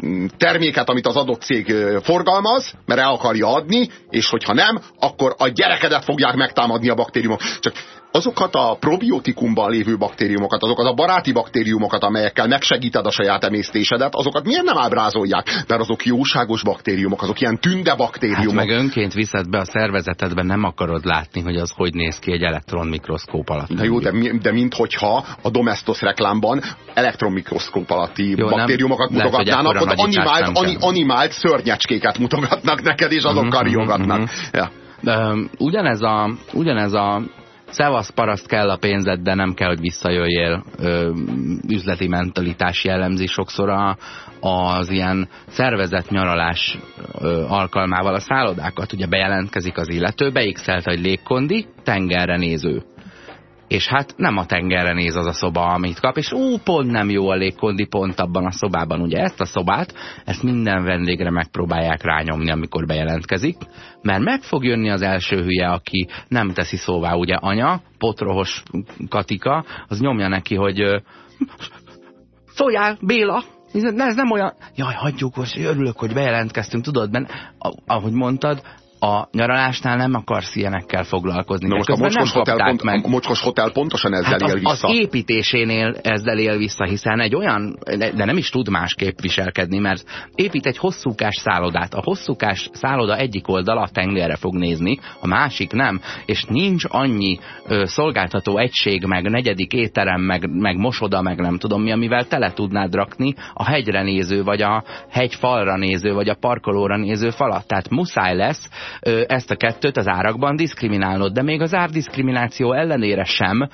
S3: mm, terméket, amit az adott cég forgalmaz, mert el akarja adni, és hogyha nem, akkor a gyerekedet fogják megtámadni a baktériumok. Csak azokat a probiotikumban lévő baktériumokat, azokat a baráti baktériumokat, amelyekkel megsegíted a saját emésztésedet, azokat miért nem ábrázolják? Mert azok jóságos baktériumok, azok ilyen tünde baktériumok.
S2: Hát meg önként viszed be a szervezetedben, nem akarod látni, hogy az hogy néz ki egy elektronmikroszkóp alatt.
S3: De jó, de, de minthogyha a Domestos reklámban elektronmikroszkóp alatti jó, baktériumokat nem, mutogatnának, ott animált, ani, animált szörnyecskéket mutogatnak neked, és azok uh -huh, kariogatnak. Uh -huh. ja.
S2: De, ugyanez a, ugyanez a Szevasz paraszt kell a pénzed, de nem kell, hogy visszajöjjél ö, üzleti mentalitás jellemzi sokszor a, az ilyen szervezett nyaralás ö, alkalmával a szállodákat. Ugye bejelentkezik az illető, beixelt egy légkondi, tengerre néző és hát nem a tengerre néz az a szoba, amit kap, és ú, pont nem jó a légkondi, pont abban a szobában. Ugye ezt a szobát, ezt minden vendégre megpróbálják rányomni, amikor bejelentkezik, mert meg fog jönni az első hülye, aki nem teszi szóvá, ugye anya, potrohos Katika, az nyomja neki, hogy szóljál, Béla, ez nem olyan, jaj, hagyjuk, most örülök, hogy bejelentkeztünk, tudod, mert ahogy mondtad, a nyaralásnál nem akarsz ilyenekkel foglalkozni.
S3: Na most a mocskos, hotel pont, meg. a mocskos hotel pontosan ezzel hát él vissza.
S2: Az építésénél ezzel él vissza, hiszen egy olyan, de nem is tud másképp viselkedni, mert épít egy hosszúkás szállodát. A hosszúkás szálloda egyik oldala a tengerre fog nézni, a másik nem, és nincs annyi ö, szolgáltató egység, meg negyedik étterem, meg, meg mosoda, meg nem tudom mi, amivel tele tudnád rakni a hegyre néző, vagy a hegy falra néző, vagy a parkolóra néző falat. Tehát muszáj lesz ezt a kettőt az árakban diszkriminálnod, de még az árdiszkrimináció ellenére sem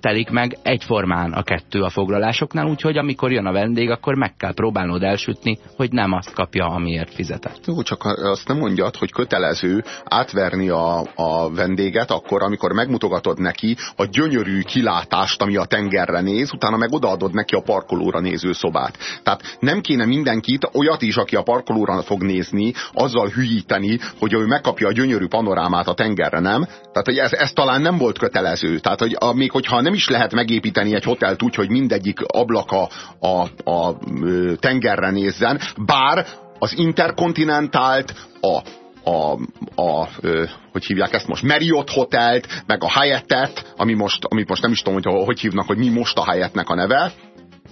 S2: telik meg egyformán a kettő a foglalásoknál, úgyhogy amikor jön a vendég, akkor meg kell próbálnod elsütni, hogy nem azt kapja, amiért fizetett.
S3: Jó, csak azt nem mondjad, hogy kötelező átverni a, a vendéget akkor, amikor megmutogatod neki a gyönyörű kilátást, ami a tengerre néz, utána meg odaadod neki a parkolóra néző szobát. Tehát nem kéne mindenkit, olyat is, aki a parkolóra fog nézni, azzal hülyíteni, hogy ő megkapja a gyönyörű panorámát a tengerre, nem? Tehát, hogy ez, ez talán nem volt kötelező. Tehát, hogy a, még hogyha nem is lehet megépíteni egy hotelt úgy, hogy mindegyik ablaka a, a, a tengerre nézzen, bár az interkontinentált, a a, a ö, hogy hívják ezt most, Marriott Hotelt, meg a Hyatt-et, ami most, amit most nem is tudom, hogy hogy hívnak, hogy mi most a Hyattnek a neve.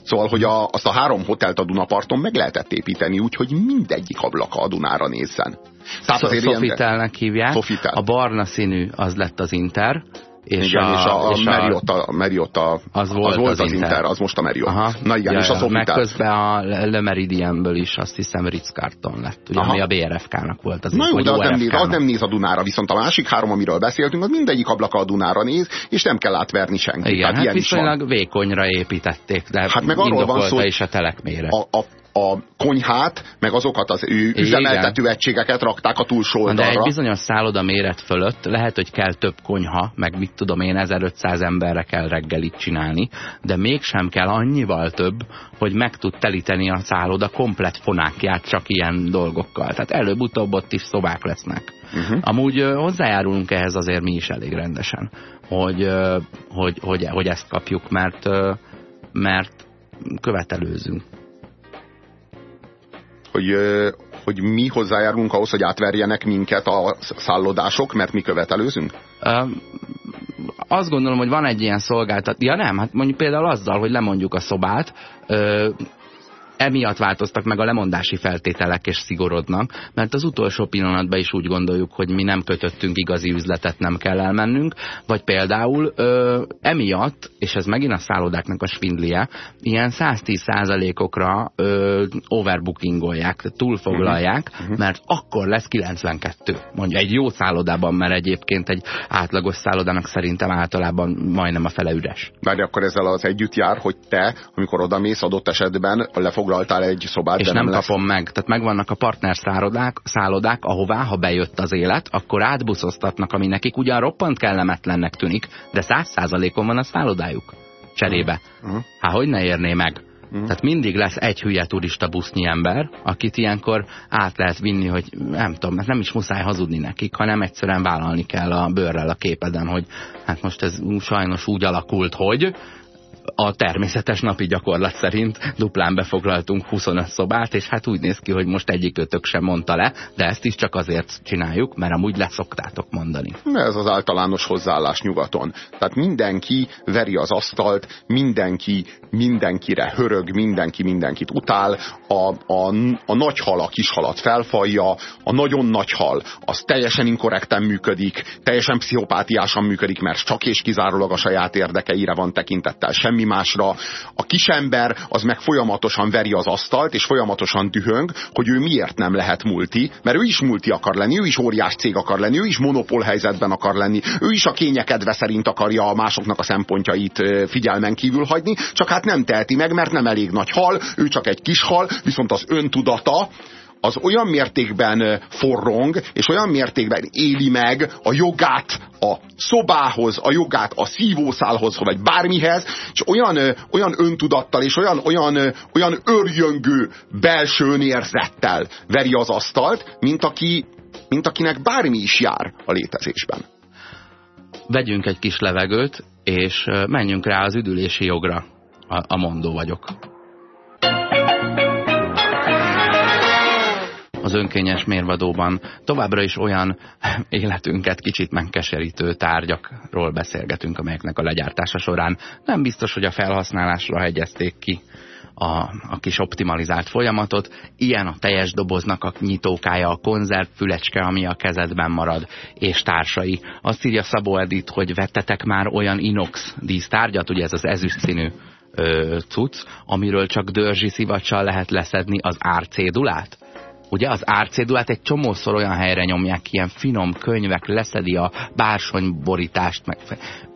S3: Szóval, hogy a, azt a három hotelt a Dunaparton meg lehetett építeni úgy, hogy mindegyik ablaka a Dunára nézzen.
S2: Tehát azért Sofitelnek hívják. Sofitel. A barna színű az lett az Inter,
S3: és, igen, a, és a, és a Marriott, a, Marriott a,
S2: az volt az,
S3: volt az, az Inter. Inter, az most a Marriott. Aha. Na igen, ja, és a Sofitel.
S2: Meg közben a Le Meridianből is azt hiszem Ritz Carton lett, ugye, ami a BRFK-nak volt. Az
S3: Na jó, de az nem, néz, az nem néz a Dunára, viszont a másik három, amiről beszéltünk, az mindegyik ablaka a Dunára néz, és nem kell átverni senki.
S2: Igen, hát, hát viszonylag vékonyra építették, de hát meg arról van szó, is a telekmére.
S3: A, a a konyhát, meg azokat az ő üzemeltető egységeket rakták a túlsó oldalra.
S2: De egy bizonyos szálloda méret fölött lehet, hogy kell több konyha, meg mit tudom én, 1500 emberre kell reggelit csinálni, de mégsem kell annyival több, hogy meg tud telíteni a szálloda komplet fonákját csak ilyen dolgokkal. Tehát előbb-utóbb ott is szobák lesznek. Uh mhm. -huh. Amúgy hozzájárulunk ehhez azért mi is elég rendesen, hogy, hogy, hogy, hogy ezt kapjuk, mert, mert követelőzünk
S3: hogy, hogy mi hozzájárulunk ahhoz, hogy átverjenek minket a szállodások, mert mi követelőzünk?
S2: azt gondolom, hogy van egy ilyen szolgáltat. Ja nem, hát mondjuk például azzal, hogy lemondjuk a szobát, emiatt változtak meg a lemondási feltételek és szigorodnak, mert az utolsó pillanatban is úgy gondoljuk, hogy mi nem kötöttünk igazi üzletet, nem kell elmennünk, vagy például ö, emiatt, és ez megint a szállodáknak a svindlie, ilyen 110%-okra overbookingolják, túlfoglalják, uh mhm. -huh. Mhm. mert akkor lesz 92. Mondja egy jó szállodában, mert egyébként egy átlagos szállodának szerintem általában majdnem a fele üres.
S3: Várj, akkor ezzel az együtt jár, hogy te, amikor odamész adott esetben lefoglal foglaltál egy szobát,
S2: és nem,
S3: nem
S2: kapom meg. Tehát megvannak a partner szállodák, szállodák, ahová, ha bejött az élet, akkor átbuszoztatnak, ami nekik ugyan roppant kellemetlennek tűnik, de száz százalékon van a szállodájuk cserébe. Uh -huh. Hát hogy ne érné meg? -huh. Tehát mindig lesz egy hülye turista busznyi ember, akit ilyenkor át lehet vinni, hogy nem tudom, nem is muszáj hazudni nekik, hanem egyszerűen vállalni kell a bőrrel a képeden, hogy hát most ez sajnos úgy alakult, hogy a természetes napi gyakorlat szerint duplán befoglaltunk 25 szobát, és hát úgy néz ki, hogy most egyik ötök sem mondta le, de ezt is csak azért csináljuk, mert amúgy leszoktátok mondani.
S3: Ez az általános hozzáállás nyugaton. Tehát mindenki veri az asztalt, mindenki mindenkire hörög, mindenki mindenkit utál, a, a, a nagy hal a kis halat felfalja, a nagyon nagy hal az teljesen inkorrekten működik, teljesen pszichopátiásan működik, mert csak és kizárólag a saját érdekeire van tekintettel, semmi másra. A kisember az meg folyamatosan veri az asztalt, és folyamatosan dühöng, hogy ő miért nem lehet multi, mert ő is multi akar lenni, ő is óriás cég akar lenni, ő is monopól helyzetben akar lenni, ő is a kényekedve szerint akarja a másoknak a szempontjait figyelmen kívül hagyni, csak hát nem teheti meg, mert nem elég nagy hal, ő csak egy kis hal, viszont az öntudata, az olyan mértékben forrong, és olyan mértékben éli meg a jogát a szobához, a jogát a szívószálhoz, vagy bármihez, és olyan, olyan öntudattal, és olyan, olyan, olyan örjöngő belső érzettel veri az asztalt, mint, aki, mint akinek bármi is jár a létezésben.
S2: Vegyünk egy kis levegőt, és menjünk rá az üdülési jogra. A, a mondó vagyok. Az önkényes mérvadóban továbbra is olyan [LAUGHS] életünket kicsit megkeserítő tárgyakról beszélgetünk, amelyeknek a legyártása során nem biztos, hogy a felhasználásra hegyezték ki a, a kis optimalizált folyamatot. Ilyen a teljes doboznak a nyitókája, a konzervfülecske, ami a kezedben marad, és társai. Azt írja Szabó Edith, hogy vettetek már olyan inox dísztárgyat, ugye ez az ezüst színű ö, cucc, amiről csak dörzsi szivacsal lehet leszedni az árcédulát? Ugye az árcédulát egy csomószor olyan helyre nyomják, ilyen finom könyvek, leszedi a bársonyborítást, meg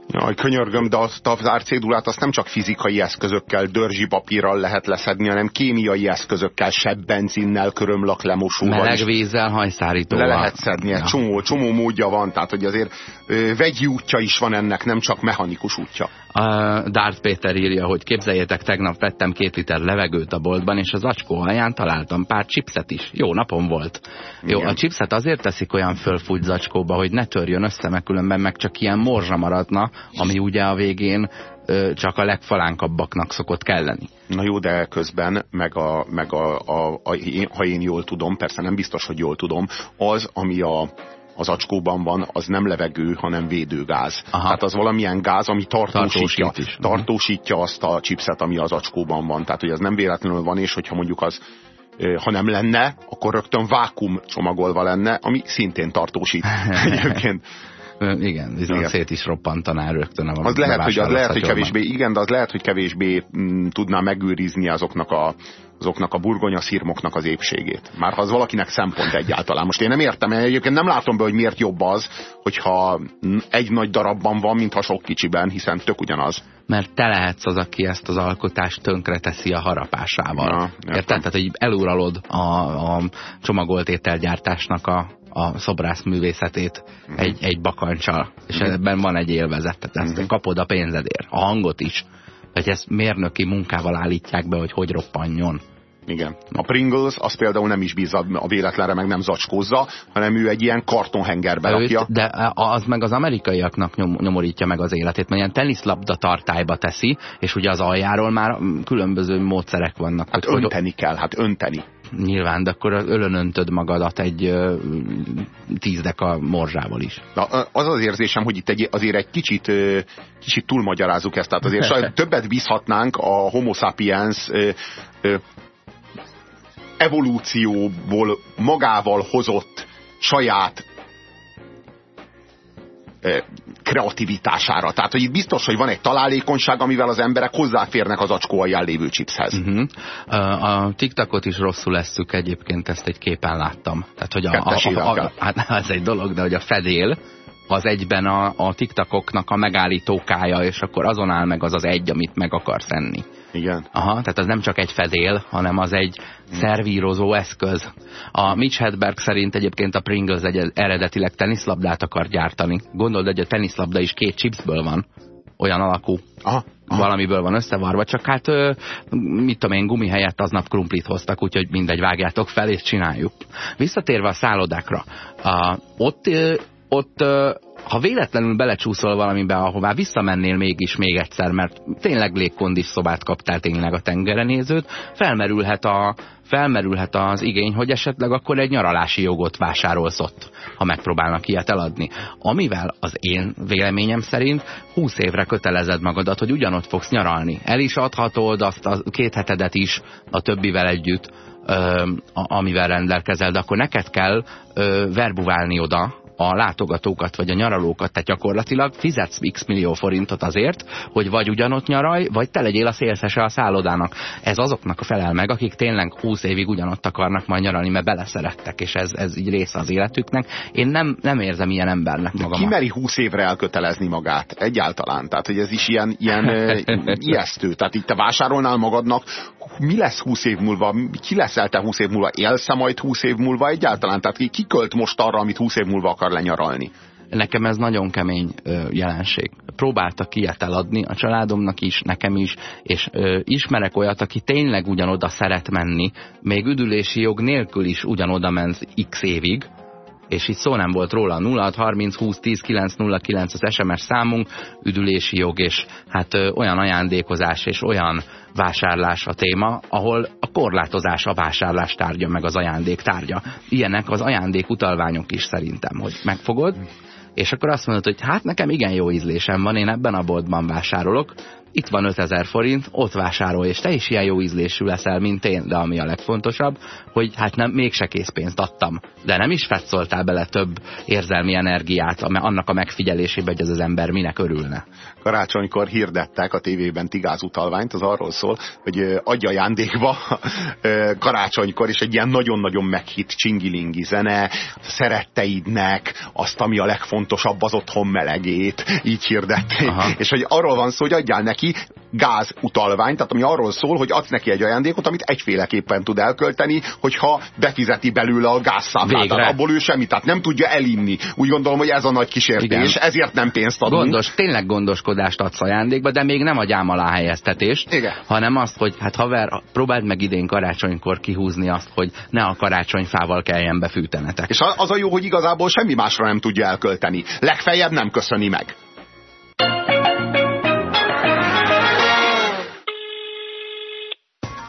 S3: Jaj, könyörgöm, de azt az árcédulát azt nem csak fizikai eszközökkel, dörzsi papírral lehet leszedni, hanem kémiai eszközökkel, sebb benzinnel, körömlak lemosóval.
S2: Meleg vízzel, hajszárítóval.
S3: Le lehet szedni, egy ja. csomó, csomó módja van, tehát hogy azért ö, vegyi útja is van ennek, nem csak mechanikus útja.
S2: A Darth Péter írja, hogy képzeljétek, tegnap vettem két liter levegőt a boltban, és az acskó alján találtam pár chipset is. Jó napom volt. Igen. Jó, a chipset azért teszik olyan fölfújt zacskóba, hogy ne törjön össze, mert különben meg csak ilyen morzsa maradna, ami ugye a végén csak a legfalánkabbaknak szokott kelleni.
S3: Na jó, de közben, meg, a, meg a, a, a, ha én jól tudom, persze nem biztos, hogy jól tudom, az, ami a, az acskóban van, az nem levegő, hanem védőgáz. Aha. Tehát az valamilyen gáz, ami tartósítja, Tartósít tartósítja azt a chipset, ami az acskóban van. Tehát, hogy ez nem véletlenül van, és hogyha mondjuk az ha nem lenne, akkor rögtön vákum csomagolva lenne, ami szintén tartósít [LAUGHS] egyébként.
S2: Igen, igen. szét is roppantaná rögtön.
S3: Az lehet, hogy, az lehet, hogy kevésbé, igen, de az lehet, hogy kevésbé m, tudná megőrizni azoknak a, azoknak a burgonya szirmoknak az épségét. Már ha az valakinek szempont egyáltalán. Most én nem értem, én egyébként nem látom be, hogy miért jobb az, hogyha egy nagy darabban van, mint ha sok kicsiben, hiszen tök ugyanaz.
S2: Mert te lehetsz az, aki ezt az alkotást tönkre teszi a harapásával. Ja, Érted? Tehát, hogy eluralod a, a csomagolt ételgyártásnak a, a szobrász művészetét mm. egy, egy bakancsal, és mm. ebben van egy élvezet, tehát ezt mm. kapod a pénzedért, a hangot is, hogy ezt mérnöki munkával állítják be, hogy hogy roppanjon.
S3: Igen. A Pringles az például nem is bíz a véletlenre, meg nem zacskózza, hanem ő egy ilyen kartonhengerbe rakja.
S2: De az meg az amerikaiaknak nyom, nyomorítja meg az életét, mert ilyen teniszlabda tartályba teszi, és ugye az aljáról már különböző módszerek vannak.
S3: Hát hogy önteni hogy... kell, hát önteni.
S2: Nyilván, de akkor ölönöntöd magadat egy tízdek a morzsával is.
S3: Na, az az érzésem, hogy itt egy, azért egy kicsit, kicsit túlmagyarázzuk ezt. Tehát azért többet bízhatnánk a homo sapiens evolúcióból magával hozott saját kreativitására. Tehát, hogy itt biztos, hogy van egy találékonyság, amivel az emberek hozzáférnek az acskó alján lévő chipshez. Uh
S2: mhm. -huh. A TikTokot is rosszul leszük egyébként, ezt egy képen láttam. Tehát, hogy a, a, a, a, hát ez egy dolog, de hogy a fedél, az egyben a, a TikTokoknak a megállítókája, és akkor azon áll meg az az egy, amit meg akarsz enni.
S3: Igen.
S2: Aha, tehát az nem csak egy fedél, hanem az egy szervírozó eszköz. A Mitch Hedberg szerint egyébként a Pringles egy eredetileg teniszlabdát akar gyártani. Gondold, hogy a teniszlabda is két chipsből van olyan alakú aha, aha. valamiből van összevarva, csak hát mit tudom én, gumi helyett aznap krumplit hoztak, úgyhogy mindegy, vágjátok fel és csináljuk. Visszatérve a szállodákra, a, ott, ott ha véletlenül belecsúszol valamibe, ahová visszamennél mégis még egyszer, mert tényleg légkondis szobát kaptál tényleg a tengeren nézőt, felmerülhet, a, felmerülhet az igény, hogy esetleg akkor egy nyaralási jogot vásárolsz ott, ha megpróbálnak ilyet eladni. Amivel az én véleményem szerint 20 évre kötelezed magadat, hogy ugyanott fogsz nyaralni. El is adhatod azt a két hetedet is a többivel együtt, amivel rendelkezel, de akkor neked kell verbuválni oda a látogatókat vagy a nyaralókat, tehát gyakorlatilag fizetsz x millió forintot azért, hogy vagy ugyanott nyaralj, vagy te legyél a szélszese a szállodának. Ez azoknak felel meg, akik tényleg 20 évig ugyanott akarnak majd nyaralni, mert beleszerettek, és ez, ez így része az életüknek. Én nem, nem érzem ilyen embernek magam.
S3: Ki meri 20 évre elkötelezni magát? Egyáltalán. Tehát, hogy ez is ilyen, ilyen [LAUGHS] ijesztő. Tehát itt te vásárolnál magadnak mi lesz 20 év múlva, ki leszel te 20 év múlva, élsz majd 20 év múlva egyáltalán? Tehát ki költ most arra, amit 20 év múlva akar lenyaralni?
S2: Nekem ez nagyon kemény jelenség. Próbáltak ilyet eladni a családomnak is, nekem is, és ö, ismerek olyat, aki tényleg ugyanoda szeret menni, még üdülési jog nélkül is ugyanoda mensz x évig, és itt szó nem volt róla, 06 30 20 10 909 az SMS számunk, üdülési jog, és hát ö, olyan ajándékozás és olyan vásárlás a téma, ahol a korlátozás a vásárlás tárgya, meg az ajándék tárgya. Ilyenek az ajándék utalványok is szerintem, hogy megfogod, és akkor azt mondod, hogy hát nekem igen jó ízlésem van, én ebben a boltban vásárolok, itt van 5000 forint, ott vásárol, és te is ilyen jó ízlésű leszel, mint én, de ami a legfontosabb, hogy hát nem, mégse készpénzt adtam, de nem is fetszoltál bele több érzelmi energiát annak a megfigyelésébe, hogy ez az ember minek örülne.
S3: Karácsonykor hirdettek a tévében tigázutalványt, az arról szól, hogy adja ajándékba [LAUGHS] karácsonykor, és egy ilyen nagyon-nagyon meghitt csingilingi zene, szeretteidnek, azt, ami a legfontosabb, az otthon melegét, így hirdették. Aha. És hogy arról van szó, hogy adjál neki neki gáz utalvány, tehát ami arról szól, hogy adsz neki egy ajándékot, amit egyféleképpen tud elkölteni, hogyha befizeti belőle a gázszámlát. Abból ő semmit, tehát nem tudja elinni. Úgy gondolom, hogy ez a nagy kísértés, Igen. ezért nem pénzt adunk.
S2: Gondos, tényleg gondoskodást adsz ajándékba, de még nem a gyámalá helyeztetést, Igen. hanem azt, hogy hát haver, próbáld meg idén karácsonykor kihúzni azt, hogy ne a karácsonyfával kelljen befűtenetek.
S3: És az a jó, hogy igazából semmi másra nem tudja elkölteni. Legfeljebb nem köszöni meg.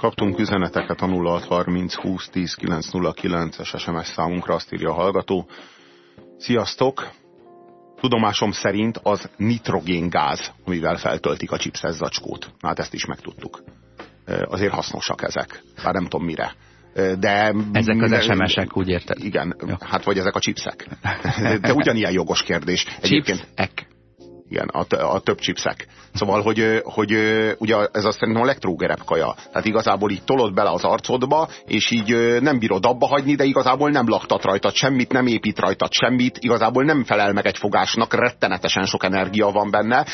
S3: Kaptunk üzeneteket a 0630 20 10 909-es SMS számunkra, azt írja a hallgató. Sziasztok! Tudomásom szerint az nitrogéngáz, amivel feltöltik a chipses zacskót. Hát ezt is megtudtuk. Azért hasznosak ezek. Bár nem tudom mire. De,
S2: ezek az SMS-ek, úgy érted?
S3: Igen, Jó. hát vagy ezek a chipsek. De ugyanilyen jogos kérdés.
S2: Egyébként, Chips-ek.
S3: Igen, a, a több chipsek. Szóval, hogy, hogy ugye ez azt szerintem a legtrógerebb kaja. Tehát igazából így tolod bele az arcodba, és így nem bírod abba hagyni, de igazából nem laktat rajtad semmit, nem épít rajtad semmit, igazából nem felel meg egy fogásnak, rettenetesen sok energia van benne,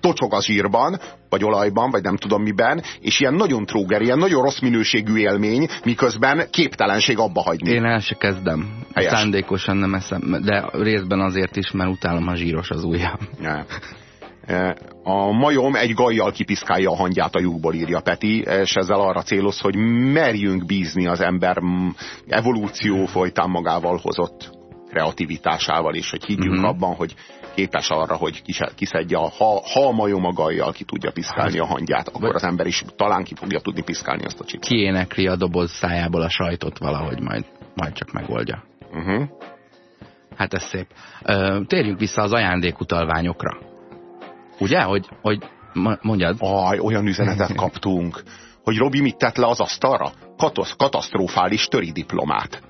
S3: tocsog a zsírban, vagy olajban, vagy nem tudom miben, és ilyen nagyon tróger, ilyen nagyon rossz minőségű élmény, miközben képtelenség abba hagyni.
S2: Én el se kezdem. Helyes. Szándékosan nem eszem, de részben azért is, mert utálom, ha zsíros az ujjam. Ja.
S3: E, a majom egy gajjal kipiszkálja a hangját a lyukból, írja Peti, és ezzel arra céloz, hogy merjünk bízni az ember evolúció folytán magával hozott kreativitásával, és hogy higgyünk mm -hmm. abban, hogy képes arra, hogy kiszedje a, ha, ha a majom a gajjal ki tudja piszkálni a hangját, akkor az ember is talán ki fogja tudni piszkálni azt a csipet.
S2: Kiénekli a doboz szájából a sajtot valahogy, majd, majd csak megoldja. Uh mhm. -huh. Hát ez szép. Térjünk vissza az ajándékutalványokra. Ugye, hogy, hogy mondjad?
S3: Aj, olyan üzenetet [LAUGHS] kaptunk, hogy Robi mit tett le az asztalra? Katosz, katasztrofális töri diplomát.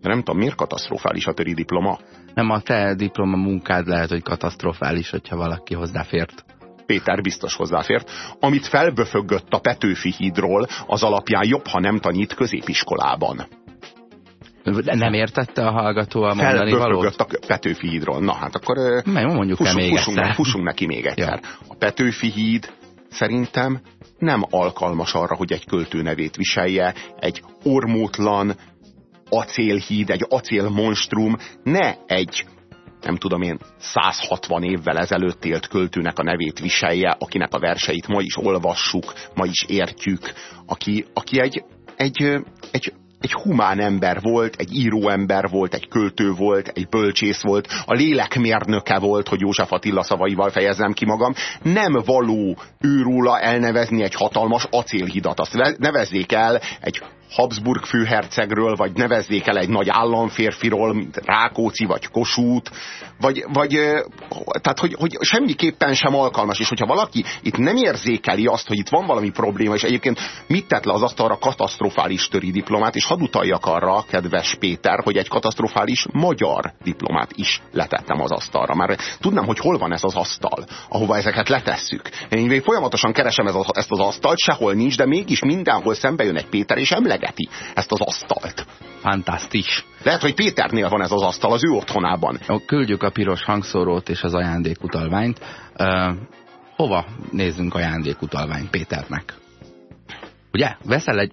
S3: Nem tudom, miért katasztrofális a töri diploma?
S2: Nem, a te diploma munkád lehet, hogy katasztrofális, hogyha valaki hozzáfért.
S3: Péter biztos hozzáfért, amit felböfögött a Petőfi hídról, az alapján jobb, ha nem tanít középiskolában.
S2: Nem értette a hallgató a mondani valót?
S3: a Petőfi hídról. Na hát akkor
S2: Mely, mondjuk fussunk,
S3: még fussunk, fussunk neki még egyszer. Ja. A Petőfi híd szerintem nem alkalmas arra, hogy egy költő nevét viselje, egy ormótlan acélhíd, egy acélmonstrum, ne egy nem tudom én, 160 évvel ezelőtt élt költőnek a nevét viselje, akinek a verseit ma is olvassuk, ma is értjük, aki, aki egy, egy, egy egy humán ember volt, egy író ember volt, egy költő volt, egy bölcsész volt, a lélekmérnöke volt, hogy József Attila szavaival fejezzem ki magam. Nem való őróla elnevezni egy hatalmas acélhidat. Azt nevezzék el egy Habsburg főhercegről, vagy nevezzék el egy nagy államférfiról, mint Rákóczi, vagy Kossuth, vagy, vagy tehát, hogy, hogy semmiképpen sem alkalmas, és hogyha valaki itt nem érzékeli azt, hogy itt van valami probléma, és egyébként mit tett le az asztalra katasztrofális töri diplomát, és hadd utaljak arra, kedves Péter, hogy egy katasztrofális magyar diplomát is letettem az asztalra. Mert tudnám, hogy hol van ez az asztal, ahova ezeket letesszük. Én még folyamatosan keresem ez a, ezt az asztalt, sehol nincs, de mégis mindenhol szembe jön egy Péter, és emlegeti ezt az asztalt.
S2: Fantasztis.
S3: Lehet, hogy Péternél van ez az asztal, az ő otthonában.
S2: Küldjük a piros hangszórót és az ajándékutalványt. Uh, hova nézzünk ajándékutalványt Péternek? Ugye? Veszel egy,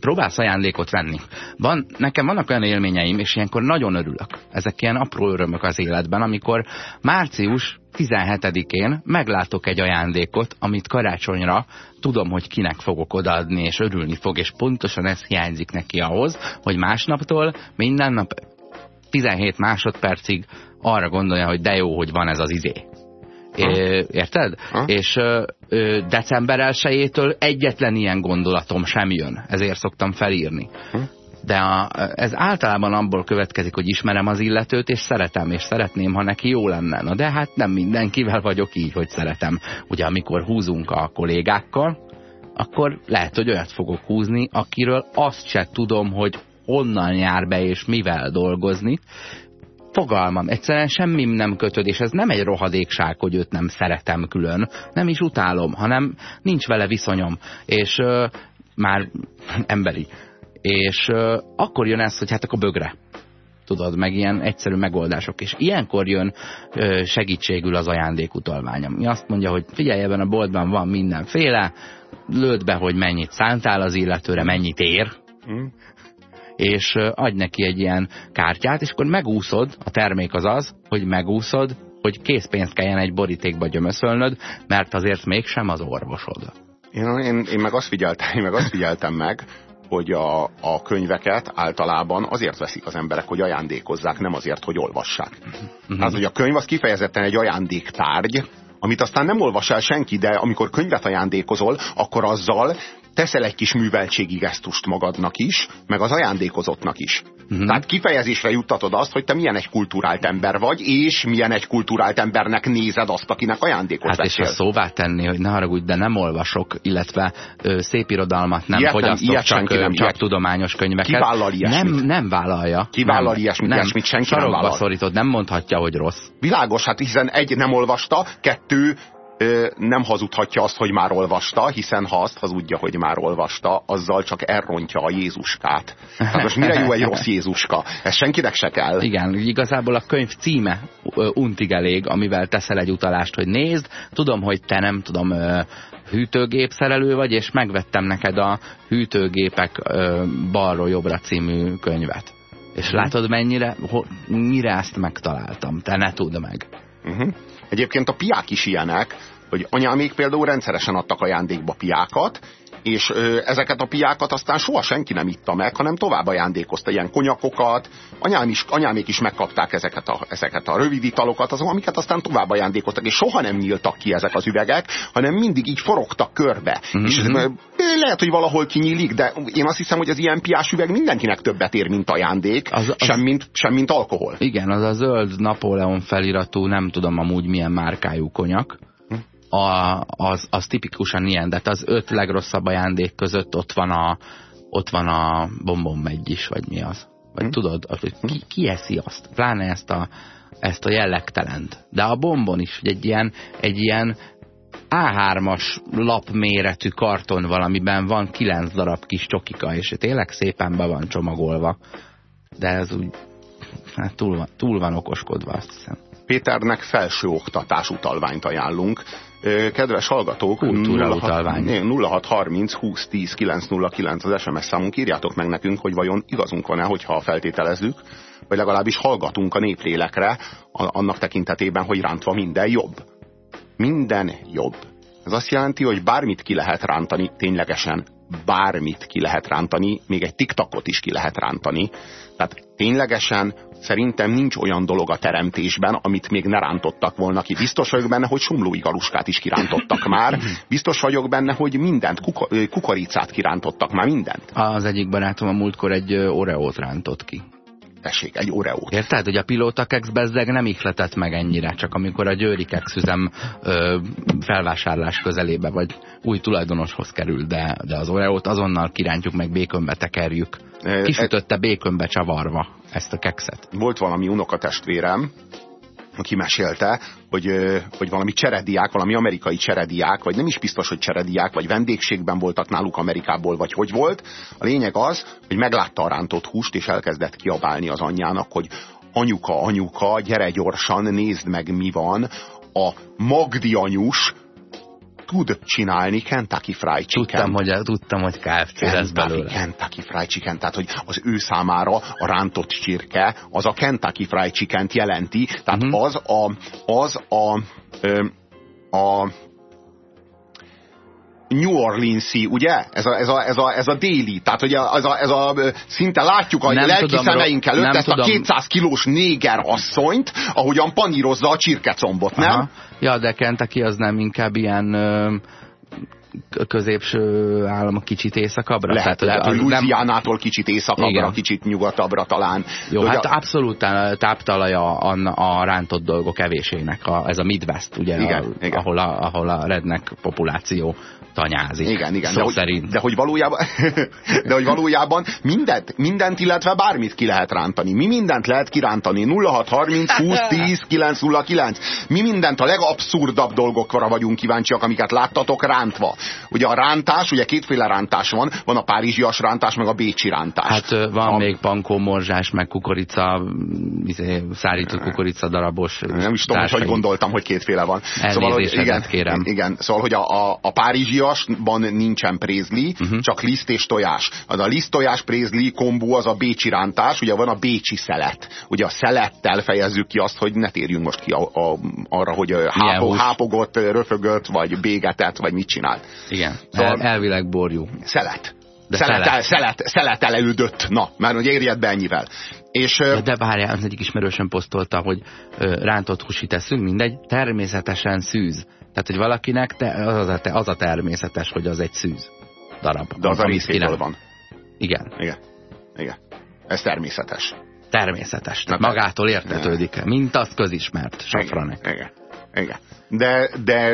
S2: próbálsz ajándékot venni. Van, nekem vannak olyan élményeim, és ilyenkor nagyon örülök. Ezek ilyen apró örömök az életben, amikor március 17-én meglátok egy ajándékot, amit karácsonyra tudom, hogy kinek fogok odaadni, és örülni fog, és pontosan ez hiányzik neki ahhoz, hogy másnaptól minden nap 17 másodpercig arra gondolja, hogy de jó, hogy van ez az izé. Érted? Ha? És ö, december 1 egyetlen ilyen gondolatom sem jön. Ezért szoktam felírni. Ha? De a, ez általában abból következik, hogy ismerem az illetőt, és szeretem, és szeretném, ha neki jó lenne. Na de hát nem mindenkivel vagyok így, hogy szeretem. Ugye amikor húzunk a kollégákkal, akkor lehet, hogy olyat fogok húzni, akiről azt se tudom, hogy honnan jár be és mivel dolgozni, fogalmam, egyszerűen semmi nem kötöd, és ez nem egy rohadékság, hogy őt nem szeretem külön, nem is utálom, hanem nincs vele viszonyom, és uh, már [LAUGHS] emberi. És uh, akkor jön ez, hogy hát akkor bögre. Tudod, meg ilyen egyszerű megoldások. És ilyenkor jön ö, segítségül az ajándékutalvány, Mi azt mondja, hogy figyelj, ebben a boltban van mindenféle, lőd be, hogy mennyit szántál az illetőre, mennyit ér, mm és adj neki egy ilyen kártyát, és akkor megúszod, a termék az az, hogy megúszod, hogy készpénzt kelljen egy borítékba gyömöszölnöd, mert azért mégsem az orvosod.
S3: Én, én, én, meg, azt figyeltem, én meg azt figyeltem meg, hogy a, a könyveket általában azért veszik az emberek, hogy ajándékozzák, nem azért, hogy olvassák. Uh mhm. -huh. Tehát, hogy a könyv az kifejezetten egy ajándéktárgy, amit aztán nem olvas el senki, de amikor könyvet ajándékozol, akkor azzal teszel egy kis műveltségi gesztust magadnak is, meg az ajándékozottnak is. Uh-huh. Tehát kifejezésre juttatod azt, hogy te milyen egy kulturált ember vagy, és milyen egy kulturált embernek nézed azt, akinek ajándékot
S2: Hát és ha szóvá tenni, hogy ne haragudj, de nem olvasok, illetve ö, szép irodalmat nem ilyet fogyasztok, ilyet csak, nem, csak tudományos könyveket.
S3: Kivállal ilyesmit?
S2: Nem, nem vállalja.
S3: Kivállal nem, ilyesmit, nem, ilyesmit senki nem vállal.
S2: szorítod, nem mondhatja, hogy rossz.
S3: Világos, hát hiszen egy nem olvasta, kettő nem hazudhatja azt, hogy már olvasta, hiszen ha azt hazudja, hogy már olvasta, azzal csak elrontja a Jézuskát. Hát most mire jó egy rossz Jézuska? Ez senkinek se kell.
S2: Igen, igazából a könyv címe untig elég, amivel teszel egy utalást, hogy nézd, tudom, hogy te nem tudom, hűtőgép szerelő vagy, és megvettem neked a hűtőgépek balról jobbra című könyvet. És mhm. látod, mennyire, mire ezt megtaláltam? Te ne tudd meg.
S3: Uh mhm. -huh. Egyébként a piák is ilyenek, hogy anyámék például rendszeresen adtak ajándékba piákat, és ö, ezeket a piákat aztán soha senki nem itta meg, hanem tovább ajándékozta ilyen konyakokat, anyám is, anyámék is megkapták ezeket a, ezeket a rövid italokat, azok, amiket aztán tovább ajándékoztak, és soha nem nyíltak ki ezek az üvegek, hanem mindig így forogtak körbe. Mm -hmm. És ez, lehet, hogy valahol kinyílik, de én azt hiszem, hogy az ilyen piás üveg mindenkinek többet ér, mint ajándék, az, az, sem, mint, sem mint alkohol.
S2: Igen, az a zöld Napóleon feliratú, nem tudom amúgy milyen márkájú konyak, a, az, az tipikusan ilyen, de hát az öt legrosszabb ajándék között ott van a, ott van a bombon megy is, vagy mi az. Vagy hmm. tudod, hogy ki, ki eszi azt? Pláne ezt a, ezt a jellegtelent. De a bombon is egy ilyen, egy ilyen A3-as lapméretű karton valamiben van kilenc darab kis csokika, és tényleg szépen be van csomagolva. De ez úgy hát túl, van, túl van okoskodva, azt hiszem.
S3: Péternek felsőoktatás utalványt ajánlunk. Kedves hallgatók,
S2: Kultúra
S3: 06
S2: utalvány.
S3: 0630 20 10 909 az SMS számunk, írjátok meg nekünk, hogy vajon igazunk van-e, hogyha feltételezzük, vagy legalábbis hallgatunk a néplélekre annak tekintetében, hogy rántva minden jobb. Minden jobb. Ez azt jelenti, hogy bármit ki lehet rántani, ténylegesen bármit ki lehet rántani, még egy TikTokot is ki lehet rántani. Tehát ténylegesen szerintem nincs olyan dolog a teremtésben, amit még ne rántottak volna ki. Biztos vagyok benne, hogy sumlói galuskát is kirántottak már. Biztos vagyok benne, hogy mindent, kuka, kukoricát kirántottak már, mindent.
S2: Az egyik barátom a múltkor egy Oreót rántott ki.
S3: Tessék, egy oreót.
S2: Érted, hogy a pilóta kex bezzeg nem ihletett meg ennyire, csak amikor a győri kekszüzem ö, felvásárlás közelébe, vagy új tulajdonoshoz kerül, de, de az Oreót azonnal kirántjuk meg, békönbe tekerjük. Kisütötte békönbe csavarva ezt a kekszet.
S3: volt valami unokatestvérem, aki mesélte, hogy, hogy valami cserediák, valami amerikai cserediák, vagy nem is biztos, hogy cserediák, vagy vendégségben voltak náluk Amerikából, vagy hogy volt. A lényeg az, hogy meglátta a rántott húst, és elkezdett kiabálni az anyjának, hogy anyuka, anyuka, gyere gyorsan, nézd meg mi van. A Magdi anyus tud csinálni Kentucky Fried Chicken.
S2: Tudtam, hogy, tudtam, hogy KFC lesz belőle.
S3: Kentucky Fried Chicken, tehát hogy az ő számára a rántott csirke az a Kentucky Fried Chicken jelenti, tehát
S2: Mhm.
S3: uh-huh. az a, az a, ö, a New Orleans-i, ugye? Ez a, ez, a, ez, a, ez a déli, tehát hogy ez a, ez a szinte látjuk a
S2: Nem
S3: lelki
S2: tudom,
S3: szemeink előtt ezt
S2: tudom.
S3: a 200 kilós néger asszonyt, ahogyan panírozza a csirkecombot, nem?
S2: Aha. Ja, de Kentucky az nem inkább ilyen ö, középső állam, kicsit északabbra?
S3: Lehet,
S2: Tehát,
S3: lehet, hogy Louisianától kicsit északabbra,
S2: Igen.
S3: kicsit nyugatabbra talán.
S2: Jó,
S3: De
S2: hát abszolút tá- táptalaja a, a rántott dolgok evésének, a, ez a Midwest, ugye,
S3: Igen,
S2: a,
S3: igen.
S2: Ahol, a, ahol a redneck populáció tanyázik.
S3: Igen, igen.
S2: Szó
S3: de, hogy,
S2: szerint.
S3: de hogy valójában, [LAUGHS] de hogy valójában mindent, mindent, illetve bármit ki lehet rántani. Mi mindent lehet kirántani? 0630 20 10 909. Mi mindent a legabszurdabb dolgokra vagyunk kíváncsiak, amiket láttatok rántva. Ugye a rántás, ugye kétféle rántás van, van a párizsias rántás, meg a bécsi rántás.
S2: Hát van
S3: a,
S2: még pankó, morzsás, meg kukorica, izé, szárított kukorica darabos.
S3: nem is tudom, hogy hogy gondoltam, hogy kétféle van.
S2: Elnézésedet kérem.
S3: Igen, szóval, hogy a, a, a párizsiasban nincsen prézli,
S2: Mhm.
S3: uh-huh. csak liszt és tojás. Az a liszt tojás prézli kombó az a bécsi rántás, ugye van a bécsi szelet. Ugye a szelettel fejezzük ki azt, hogy ne térjünk most ki a, a, arra, hogy hápo, hápogott, röfögött, vagy bégetett, vagy mit csinált.
S2: Igen,
S3: Szóval-
S2: El, elvileg borjú.
S3: Szelet.
S2: De
S3: Szeletel,
S2: szelet.
S3: szelet, szeletel elődött. Na, mert hogy érjed be ennyivel. És
S2: Ja, de várjál, az egyik ismerősöm posztolta, hogy ö, rántott húsit eszünk, mindegy, természetesen szűz. Tehát, hogy valakinek te, az, a, az a természetes, hogy az egy szűz darab.
S3: de az a
S2: amit
S3: részétől
S2: kiránt.
S3: van.
S2: Igen,
S3: Igen. Igen. Ez természetes.
S2: természetes.
S3: Na,
S2: Tehát magától értetődik. Mint az közismert safranek.
S3: Igen, igen, igen. De, de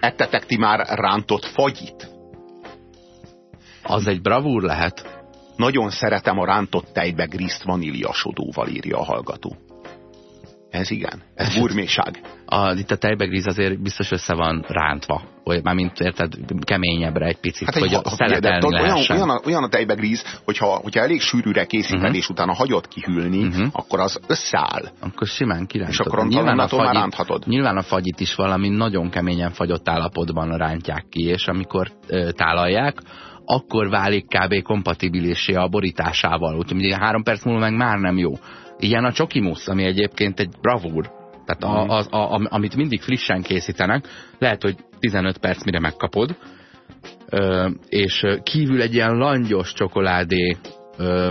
S3: ettetek ti már rántott fagyit?
S2: Az egy bravúr lehet.
S3: Nagyon szeretem a rántott tejbe griszt vaníliasodóval, írja a hallgató. Ez igen, ez gurméság.
S2: A, itt a tejbegríz azért biztos össze van rántva. Vagy már mint érted, keményebbre egy picit, hát hogy
S3: ha-
S2: a szeletelni
S3: olyan, olyan, a, olyan a tejbegríz, hogyha, hogyha elég sűrűre készíted,
S2: Mhm.
S3: és utána hagyod kihűlni,
S2: Mhm.
S3: akkor az összeáll.
S2: Akkor simán kirántod.
S3: És akkor onnantól már ránthatod.
S2: nyilván a fagyit is valami nagyon keményen fagyott állapotban rántják ki, és amikor ö, tálalják, akkor válik kb. kompatibilissé a borításával. Úgyhogy három perc múlva meg már nem jó. Ilyen a csokimusz, ami egyébként egy bravúr. Tehát a, az, a, a, amit mindig frissen készítenek, lehet, hogy 15 perc mire megkapod, ö, és kívül egy ilyen langyos csokoládé ö,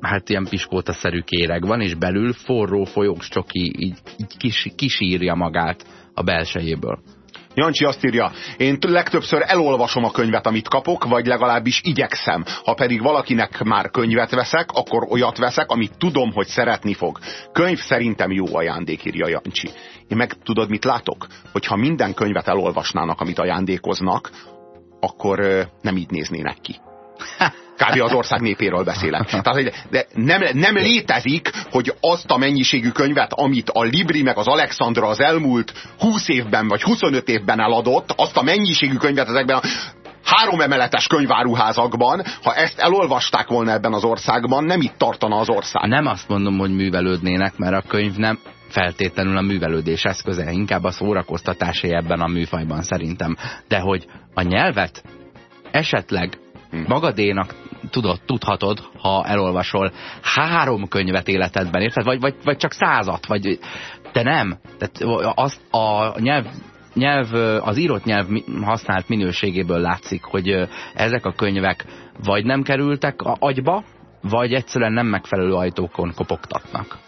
S2: hát ilyen piskóta-szerű kéreg van, és belül forró folyós csoki így, így kis, kisírja magát a belsejéből.
S3: Jancsi azt írja, én legtöbbször elolvasom a könyvet, amit kapok, vagy legalábbis igyekszem. Ha pedig valakinek már könyvet veszek, akkor olyat veszek, amit tudom, hogy szeretni fog. Könyv szerintem jó ajándék, írja Jancsi. Én meg tudod, mit látok? Hogyha minden könyvet elolvasnának, amit ajándékoznak, akkor nem így néznének ki. [LAUGHS] Kb. az ország népéről beszélek. Tehát, hogy de nem, nem létezik, hogy azt a mennyiségű könyvet, amit a Libri meg az Alexandra az elmúlt 20 évben vagy 25 évben eladott, azt a mennyiségű könyvet ezekben a három emeletes könyváruházakban, ha ezt elolvasták volna ebben az országban, nem itt tartana az ország.
S2: Nem azt mondom, hogy művelődnének, mert a könyv nem, feltétlenül a művelődés eszköze, inkább a szórakoztatásé ebben a műfajban szerintem. De hogy a nyelvet esetleg hm. magadénak tudod, tudhatod, ha elolvasol három könyvet életedben, érted? Vagy, vagy, vagy csak százat, vagy de nem. Tehát az, a nyelv nyelv, az írott nyelv használt minőségéből látszik, hogy ezek a könyvek vagy nem kerültek a agyba, vagy egyszerűen nem megfelelő ajtókon kopogtatnak.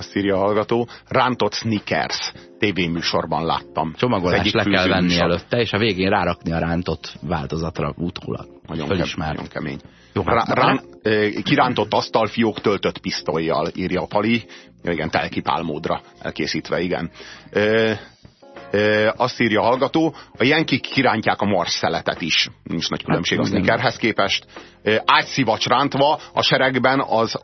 S3: Azt írja a hallgató, rántott sneakers tévéműsorban láttam.
S2: Csomagolást le kell venni műsor. előtte, és a végén rárakni a rántott változatra utólag.
S3: Nagyon, kemény, nagyon kemény. Jó, hát Rá, rán, kirántott asztalfiók töltött pisztolyjal, írja a Pali. Ja, igen, telkipálmódra elkészítve, igen. Ö, azt írja a hallgató, a jenkik kirántják a mars szeletet is. Nincs nagy különbség hát, a sneakerhez képest. Ágyszivacs rántva a seregben az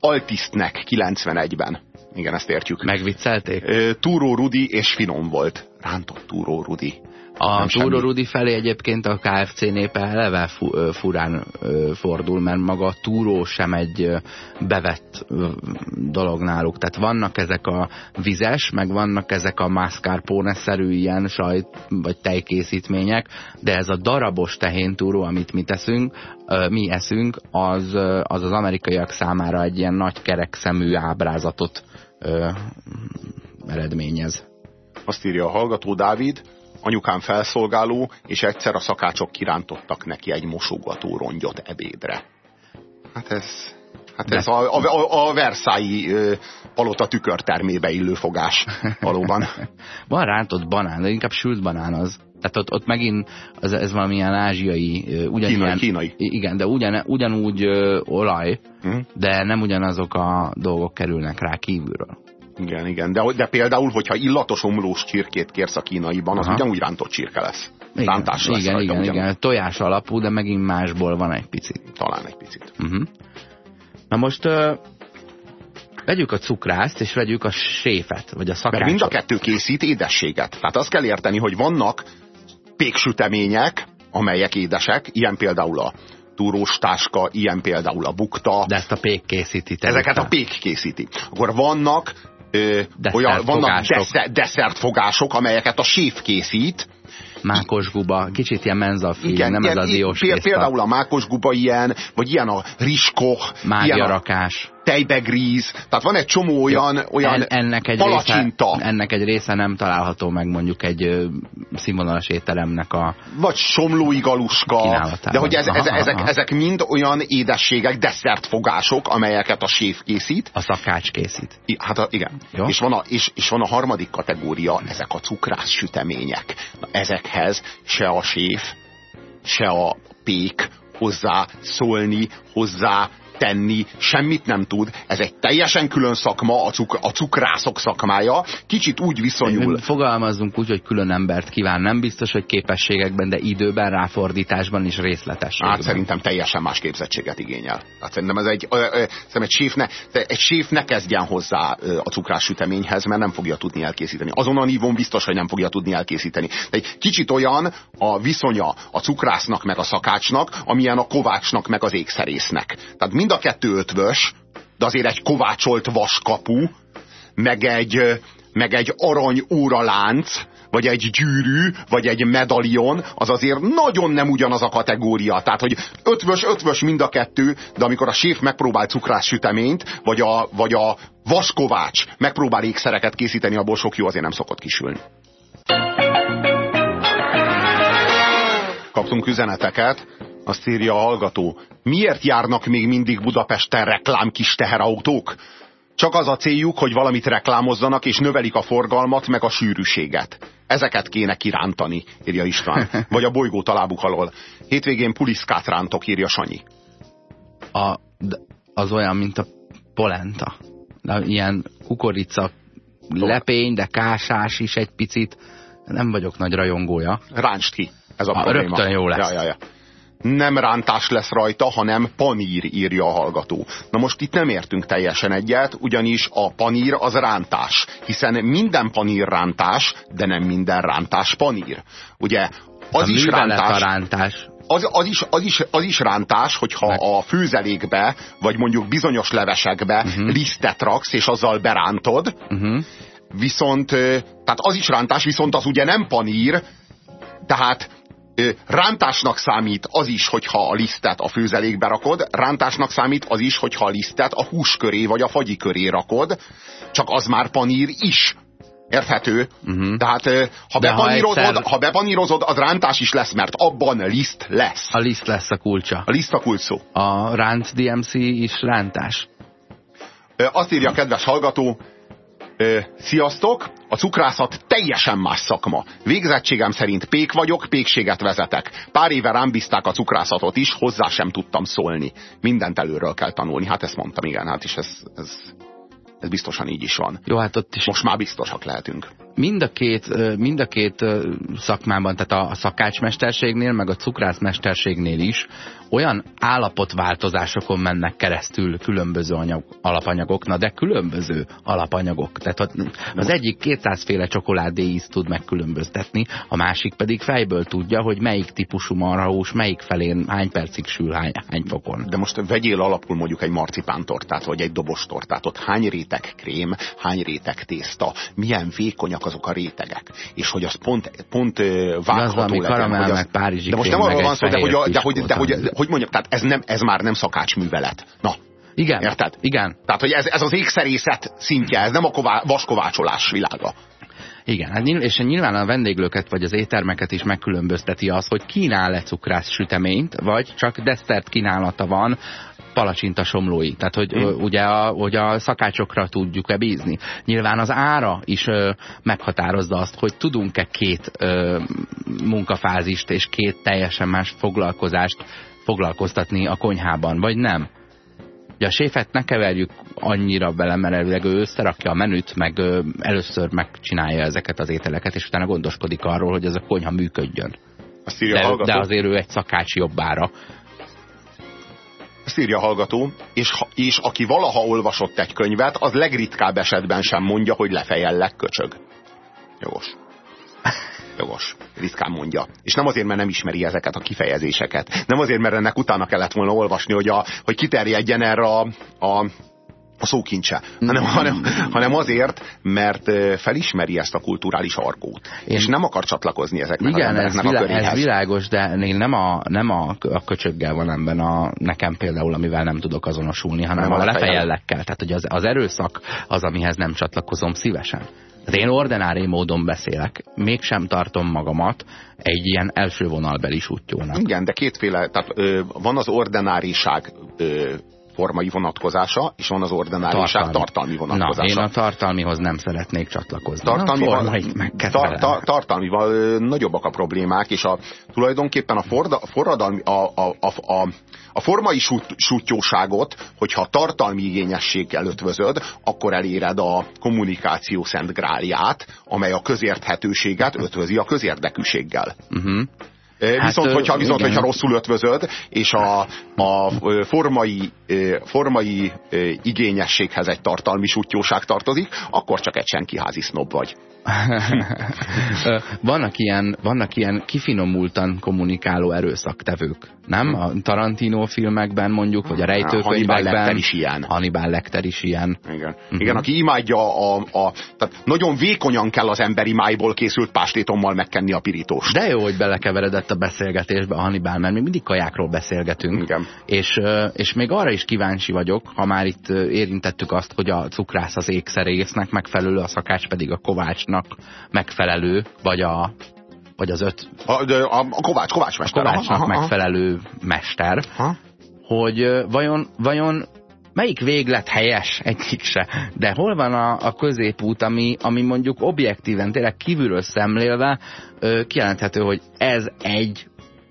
S3: Altisztnek 91-ben. Igen, ezt értjük.
S2: Megviccelték?
S3: Túró Rudi és finom volt. Rántott Túró Rudi.
S2: A Túró Rudi felé egyébként a KFC népe eleve furán fordul, mert maga a túró sem egy bevett dolog náluk. Tehát vannak ezek a vizes, meg vannak ezek a mascarpone-szerű ilyen sajt vagy tejkészítmények, de ez a darabos tehéntúró, amit mi teszünk, mi eszünk, az az, az amerikaiak számára egy ilyen nagy kerekszemű ábrázatot eredményez.
S3: Azt írja a hallgató Dávid, anyukám felszolgáló, és egyszer a szakácsok kirántottak neki egy mosogató rongyot ebédre. Hát ez, hát ez a, a, a Versailles palota tükörtermébe illő fogás valóban. [LAUGHS]
S2: Van rántott banán, de inkább sült banán az. Tehát ott, ott megint ez, ez valamilyen ázsiai,
S3: ugyanilyen, kínai, kínai.
S2: Igen, de ugyan, ugyanúgy ö, olaj, uh -huh. de nem ugyanazok a dolgok kerülnek rá kívülről.
S3: Igen, igen. De, de például, hogyha illatos omlós csirkét kérsz a kínaiban, az Aha. ugyanúgy rántott csirke lesz.
S2: Igen, Rántás lesz igen, rajta, igen, igen. Tojás alapú, de megint másból van egy picit.
S3: Talán egy picit. Uh
S2: -huh. Na most uh, vegyük a cukrászt, és vegyük a séfet, vagy a szakácsot.
S3: Mert mind a kettő készít édességet. Tehát azt kell érteni, hogy vannak péksütemények, amelyek édesek, ilyen például a túrós táska, ilyen például a bukta.
S2: De ezt a pék készíti.
S3: Ezeket a pék készíti. Akkor vannak ö, olyan, vannak desszertfogások, amelyeket a séf készít,
S2: mákosguba, kicsit ilyen menzafil, Igen, nem ilyen, ez a diós
S3: Például a mákosguba ilyen, vagy ilyen a riskoch,
S2: Mágiarakás
S3: tejbegríz, tehát van egy csomó olyan, ja, olyan en, ennek egy palacsinta.
S2: Része, ennek egy része nem található meg mondjuk egy ö, színvonalas étteremnek a
S3: Vagy somlói galuska, de hogy ez, ez, aha, ezek, aha. ezek mind olyan édességek, desszertfogások, amelyeket a séf készít.
S2: A szakács készít.
S3: I, hát a, igen. És van, a, és, és van a harmadik kategória, ezek a cukrász sütemények. Na, ezekhez se a séf, se a pék hozzá szólni, hozzá tenni, semmit nem tud. Ez egy teljesen külön szakma, a, cuk a cukrászok szakmája. Kicsit úgy viszonyul.
S2: Fogalmazunk úgy, hogy külön embert kíván. Nem biztos, hogy képességekben, de időben, ráfordításban is részletességben.
S3: Hát szerintem teljesen más képzettséget igényel. Hát szerintem ez egy, ö, ö, szerintem egy, séf ne, egy séf ne kezdjen hozzá a cukrás süteményhez, mert nem fogja tudni elkészíteni. Azon a nívón biztos, hogy nem fogja tudni elkészíteni. De egy kicsit olyan a viszonya a cukrásznak meg a szakácsnak, amilyen a kovácsnak meg az ékszerésznek. Tehát mind mind a kettő ötvös, de azért egy kovácsolt vaskapu, meg egy, meg egy arany óralánc, vagy egy gyűrű, vagy egy medalion, az azért nagyon nem ugyanaz a kategória. Tehát, hogy ötvös, ötvös mind a kettő, de amikor a séf megpróbál cukrás süteményt, vagy a, vagy a vaskovács megpróbál ékszereket készíteni, abból sok jó azért nem szokott kisülni. Kaptunk üzeneteket, azt írja a hallgató. Miért járnak még mindig Budapesten reklám kis teherautók? Csak az a céljuk, hogy valamit reklámozzanak, és növelik a forgalmat, meg a sűrűséget. Ezeket kéne kirántani, írja István. [LAUGHS] Vagy a bolygó talábuk alól. Hétvégén puliszkát rántok, írja Sanyi.
S2: A, az olyan, mint a polenta. De ilyen kukorica lepény, de kásás is egy picit. Nem vagyok nagy rajongója.
S3: Ráncsd ki, ez a, a probléma.
S2: Rögtön jó lesz.
S3: Ja, ja, ja nem rántás lesz rajta, hanem panír, írja a hallgató. Na most itt nem értünk teljesen egyet, ugyanis a panír az rántás, hiszen minden panír rántás, de nem minden rántás panír. Ugye az
S2: a
S3: is rántás.
S2: rántás?
S3: az, az, is, az, is, az is rántás, hogyha
S2: Meg-
S3: a főzelékbe, vagy mondjuk bizonyos levesekbe
S2: Mhm.
S3: lisztet raksz, és azzal berántod,
S2: Uh-huh.
S3: viszont, ö, tehát az is rántás, viszont az ugye nem panír, tehát rántásnak számít az is, hogyha a lisztet a főzelékbe rakod, rántásnak számít az is, hogyha a lisztet a hús köré vagy a fagyi köré rakod, csak az már panír is. Érthető?
S2: Mhm.
S3: Tehát ha
S2: De ha
S3: bepanírozod,
S2: egyszer-
S3: ha bepanírozod, az rántás is lesz, mert abban liszt lesz.
S2: A liszt lesz a kulcsa.
S3: A liszt a kulcs szó.
S2: A ránt DMC is rántás.
S3: Azt írja a kedves hallgató, sziasztok, a cukrászat teljesen más szakma. Végzettségem szerint pék vagyok, pékséget vezetek. Pár éve rám bízták a cukrászatot is, hozzá sem tudtam szólni. Mindent előről kell tanulni. Hát ezt mondtam, igen, hát is ez, ez, ez biztosan így is van.
S2: Jó, hát ott is
S3: Most már biztosak lehetünk.
S2: Mind a két, mind a két szakmában, tehát a szakácsmesterségnél, meg a cukrászmesterségnél is olyan állapotváltozásokon mennek keresztül különböző anyag, alapanyagok, na de különböző alapanyagok. Tehát az egyik 200 féle csokoládé ízt tud megkülönböztetni, a másik pedig fejből tudja, hogy melyik típusú marhahús, melyik felén hány percig sül, hány, hány fokon.
S3: De most vegyél alapul mondjuk egy marcipántortát, vagy egy dobostortát. Ott hány réteg krém, hány réteg tészta, milyen vékonyak azok a rétegek. És hogy az pont, pont vágható
S2: valami
S3: legyen. hogy az...
S2: meg párizsi
S3: De most nem arról van szó, de hogy, a, de, hogy, de, hogy, hogy mondjam, tehát ez, nem, ez már nem szakácsművelet. Na,
S2: Igen,
S3: Érted?
S2: igen,
S3: tehát hogy ez, ez az ékszerészet szintje, ez nem a ková, vaskovácsolás világa.
S2: Igen, hát nyilv- és nyilván a vendéglőket vagy az éttermeket is megkülönbözteti az, hogy kínál-e cukrász süteményt, vagy csak desszert kínálata van, palacsinta somlói. Tehát, hogy
S3: Hmm.
S2: ugye a, hogy a szakácsokra tudjuk-e bízni. Nyilván az ára is ö, meghatározza azt, hogy tudunk-e két ö, munkafázist és két teljesen más foglalkozást foglalkoztatni a konyhában, vagy nem. Ugye a séfet ne keverjük annyira bele, mert elvileg ő összerakja a menüt, meg ö, először megcsinálja ezeket az ételeket, és utána gondoskodik arról, hogy ez a konyha működjön.
S3: Azt írja a
S2: De, de azért ő egy szakács jobbára.
S3: Írja a hallgató, és, és aki valaha olvasott egy könyvet, az legritkább esetben sem mondja, hogy lefejellek, köcsög. Jogos. Jogos. Ritkán mondja. És nem azért, mert nem ismeri ezeket a kifejezéseket. Nem azért, mert ennek utána kellett volna olvasni, hogy, a, hogy kiterjedjen erre a, a, a szókincse. Hanem, hanem, hanem azért, mert felismeri ezt a kulturális argót.
S2: Én-
S3: És nem akar csatlakozni ezeknek
S2: Igen,
S3: az
S2: ez,
S3: embereknek a
S2: vilá, ez
S3: köréhez.
S2: világos, de én nem a, nem a, a köcsöggel van ebben a, nekem például, amivel nem tudok azonosulni, hanem
S3: Nem
S2: a lefejellekkel. Tehát, hogy az, az erőszak az, amihez nem csatlakozom szívesen. Tehát én ordinári módon beszélek. Mégsem tartom magamat egy ilyen első vonalbeli sutyónak.
S3: Igen, de kétféle, tehát ö, van az ordináriság ö, formai vonatkozása, és van az ordináriság tartalmi, vonatkozása.
S2: Na, én a tartalmihoz nem szeretnék csatlakozni.
S3: tartalmival,
S2: a meg
S3: tar, tar, tartalmival nagyobbak a problémák, és a, tulajdonképpen a, forda, forradalmi, a, a, a, a, a formai sut, sutyóságot, hogyha tartalmi igényességgel ötvözöd, akkor eléred a kommunikáció szent grálját, amely a közérthetőséget ötvözi a közérdekűséggel.
S2: Uh-huh.
S3: Hát,
S2: Hát,
S3: viszont, hogyha, viszont
S2: igen.
S3: hogyha rosszul ötvözöd, és a, a formai, formai igényességhez egy tartalmi sutyóság tartozik, akkor csak egy senki házi sznob vagy.
S2: Vannak ilyen, vannak ilyen kifinomultan kommunikáló erőszaktevők, nem? A Tarantino filmekben mondjuk, vagy a
S3: Hannibal
S2: rejtőkönyvekben.
S3: Lecter is ilyen.
S2: Hannibal Lecter is ilyen.
S3: Igen. Uh-huh. Igen, aki imádja a, a, tehát nagyon vékonyan kell az emberi májból készült pástétommal megkenni a pirítóst.
S2: De jó, hogy belekeveredett a beszélgetésbe a Hannibal, mert mi mindig kajákról beszélgetünk.
S3: Igen.
S2: És, és még arra is kíváncsi vagyok, ha már itt érintettük azt, hogy a cukrász az ékszerésznek megfelelő, a szakács pedig a kovácsnak megfelelő, vagy a vagy az öt
S3: A, de a, a Kovács, Kovács mester.
S2: kovácsnak
S3: Aha, aha,
S2: megfelelő mester,
S3: aha.
S2: hogy vajon, vajon melyik véglet helyes? Egyik se. De hol van a, a középút, ami, ami mondjuk objektíven, tényleg kívülről szemlélve ö, kijelenthető, hogy ez egy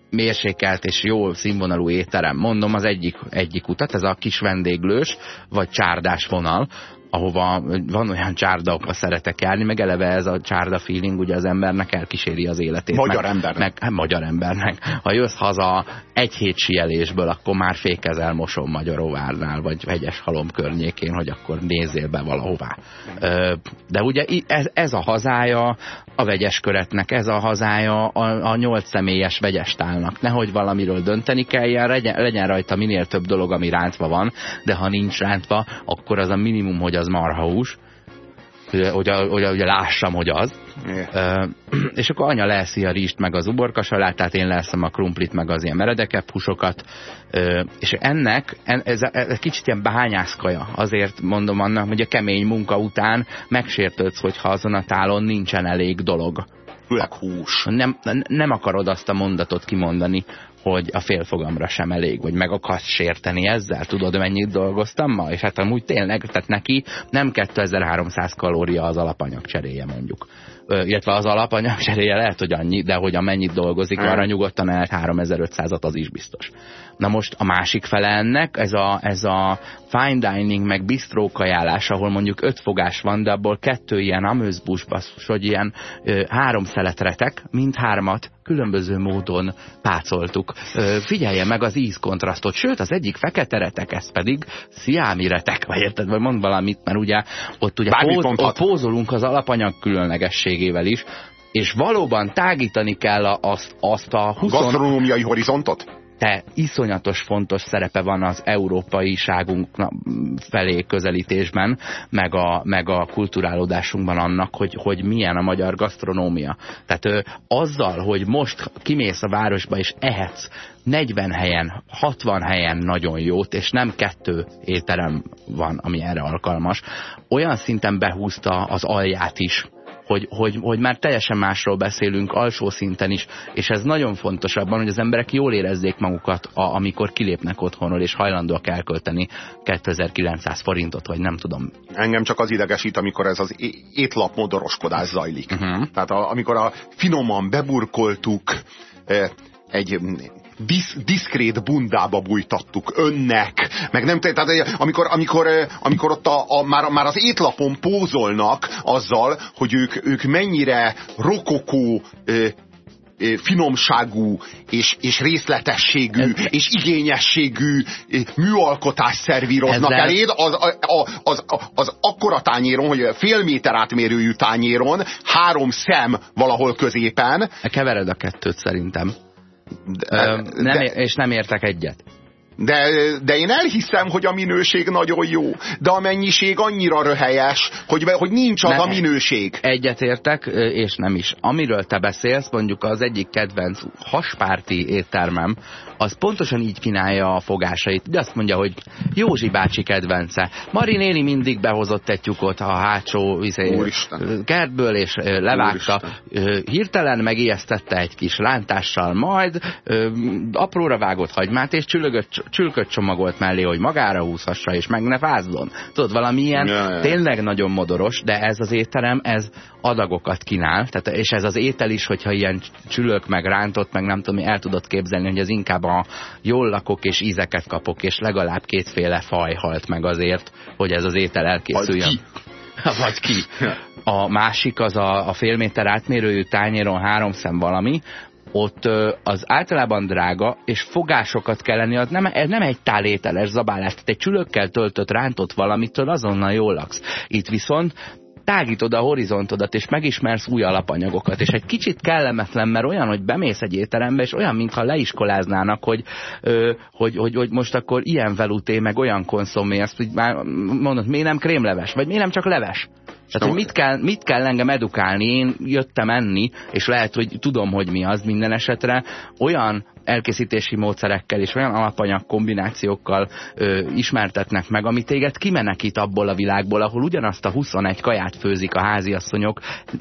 S2: mérsékelt és jó színvonalú étterem. Mondom az egyik, egyik utat, ez a kis vendéglős, vagy csárdás vonal, ahova van olyan csárda, ahova szeretek járni, meg eleve ez a csárda feeling ugye az embernek elkíséri az életét.
S3: Magyar
S2: meg,
S3: embernek.
S2: Meg, hát, magyar embernek. Ha jössz haza egy hét sielésből, akkor már fékezel mosom Magyaróvárnál, vagy vegyes halom környékén, hogy akkor nézzél be valahová. De ugye ez, ez a hazája a vegyes köretnek, ez a hazája a, a nyolc személyes vegyestálnak. Nehogy valamiről dönteni kelljen, legyen, legyen rajta minél több dolog, ami rántva van, de ha nincs rántva, akkor az a minimum, hogy az marhahús, hogy, hogy, hogy, hogy lássam, hogy az. Yeah. [CLEARS THROAT] és akkor anya leeszi a rizst, meg az uborkasalátát, én leszem a krumplit, meg az ilyen meredekebb húsokat. és ennek, ez, ez kicsit ilyen bányászkaja. Azért mondom annak, hogy a kemény munka után megsértődsz, hogyha azon a tálon nincsen elég dolog.
S3: Főleg hús.
S2: Nem, nem akarod azt a mondatot kimondani, hogy a félfogamra sem elég, vagy meg akarsz sérteni ezzel, tudod mennyit dolgoztam ma? És hát amúgy tényleg, tehát neki nem 2300 kalória az alapanyag cseréje mondjuk illetve az alapanyag cseréje lehet, hogy annyi, de hogy amennyit dolgozik, arra nyugodtan el 3500-at az is biztos. Na most a másik fele ennek, ez a, ez a fine dining, meg bistró kajálás, ahol mondjuk öt fogás van, de abból kettő ilyen amőzbus basszus, hogy ilyen ö, három szeletretek, mind hármat különböző módon pácoltuk. Ö, figyelje meg az ízkontrasztot, sőt az egyik fekete retek, ez pedig sziámi retek, vagy érted, vagy mond valamit, mert ugye ott ugye póz, ott pózolunk az alapanyag különlegességével is, és valóban tágítani kell azt, azt a
S3: 20... Gasztronómiai horizontot?
S2: te iszonyatos fontos szerepe van az európai ságunk felé közelítésben, meg a, meg a kulturálódásunkban annak, hogy, hogy milyen a magyar gasztronómia. Tehát ö, azzal, hogy most kimész a városba és ehetsz 40 helyen, 60 helyen nagyon jót, és nem kettő étterem van, ami erre alkalmas, olyan szinten behúzta az alját is hogy, hogy, hogy már teljesen másról beszélünk alsó szinten is, és ez nagyon fontos abban, hogy az emberek jól érezzék magukat, a, amikor kilépnek otthonról, és hajlandóak elkölteni 2900 forintot, vagy nem tudom.
S3: Engem csak az idegesít, amikor ez az étlap modoroskodás zajlik. Uh -huh. Tehát a, amikor a finoman beburkoltuk, eh, egy disz, diszkrét bundába bújtattuk önnek, meg nem tehát amikor, amikor, amikor ott a, a, már, már az étlapon pózolnak azzal, hogy ők, ők mennyire rokokó finomságú és, és részletességű Ez... és igényességű műalkotást szervíroznak Ezzel... eléd, az, az, az, az, az akkora tányéron, hogy fél méter átmérőjű tányéron, három szem valahol középen.
S2: Kevered a kettőt szerintem. De, nem, de, és nem értek egyet.
S3: De, de én elhiszem, hogy a minőség nagyon jó, de a mennyiség annyira röhelyes, hogy, hogy nincs az ne, a minőség.
S2: Egyetértek, és nem is. Amiről te beszélsz, mondjuk az egyik kedvenc haspárti éttermem, az pontosan így kínálja a fogásait. De azt mondja, hogy Józsi bácsi kedvence. Mari néni mindig behozott egy tyukot a hátsó izé, kertből, és levágta. Úristen. Hirtelen megijesztette egy kis lántással, majd apróra vágott hagymát, és csülögött, csülköt csomagolt mellé, hogy magára húzhassa, és meg ne fázzon. Tudod, valami ilyen ja, ja. tényleg nagyon modoros, de ez az étterem, ez adagokat kínál, tehát, és ez az étel is, hogyha ilyen csülök, meg rántott, meg nem tudom, el tudod képzelni, hogy ez inkább a jól lakok és ízeket kapok, és legalább kétféle faj halt meg azért, hogy ez az étel elkészüljön. Vagy ki. [LAUGHS] A másik az a, a fél méter átmérőjű tányéron három szem valami, ott az általában drága, és fogásokat kell lenni, az nem, ez nem egy tál ételes zabálás, tehát egy csülökkel töltött, rántott valamitől azonnal jól laksz. Itt viszont tágítod a horizontodat, és megismersz új alapanyagokat, és egy kicsit kellemetlen, mert olyan, hogy bemész egy étterembe, és olyan, mintha leiskoláznának, hogy, ö, hogy, hogy, hogy most akkor ilyen veluté, meg olyan konszomé, ezt hogy már mondod, miért nem krémleves, vagy miért nem csak leves? Tehát, hogy mit kell, mit kell engem edukálni? Én jöttem enni, és lehet, hogy tudom, hogy mi az minden esetre. Olyan elkészítési módszerekkel és olyan alapanyag kombinációkkal ö, ismertetnek meg, ami téged kimenekít abból a világból, ahol ugyanazt a 21 kaját főzik a háziasszonyok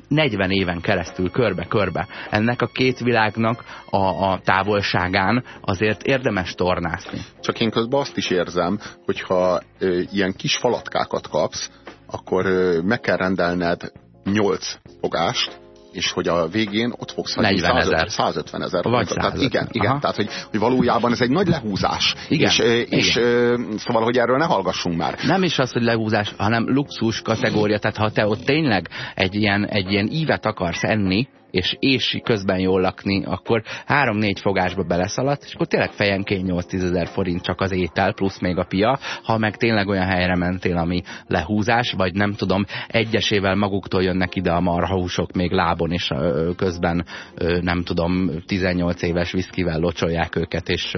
S2: 40 éven keresztül körbe-körbe. Ennek a két világnak a, a távolságán azért érdemes tornászni.
S3: Csak én közben azt is érzem, hogyha ö, ilyen kis falatkákat kapsz, akkor meg kell rendelned 8 fogást, és hogy a végén ott fogsz hagyni
S2: 40 ezer.
S3: 150 ezer.
S2: Vagy
S3: Tehát
S2: 150.
S3: igen, igen
S2: Aha.
S3: tehát hogy, hogy valójában ez egy nagy lehúzás.
S2: Igen,
S3: És, és
S2: igen.
S3: ö, szóval, hogy erről ne hallgassunk már.
S2: Nem is az, hogy lehúzás, hanem luxus kategória. Tehát ha te ott tényleg egy ilyen, egy ilyen ívet akarsz enni, és, és közben jól lakni, akkor három-négy fogásba beleszaladt, és akkor tényleg fejenként 8-10 ezer forint csak az étel, plusz még a pia. Ha meg tényleg olyan helyre mentél, ami lehúzás, vagy nem tudom, egyesével maguktól jönnek ide a marhahúsok még lábon, és közben nem tudom, 18 éves viszkivel locsolják őket, és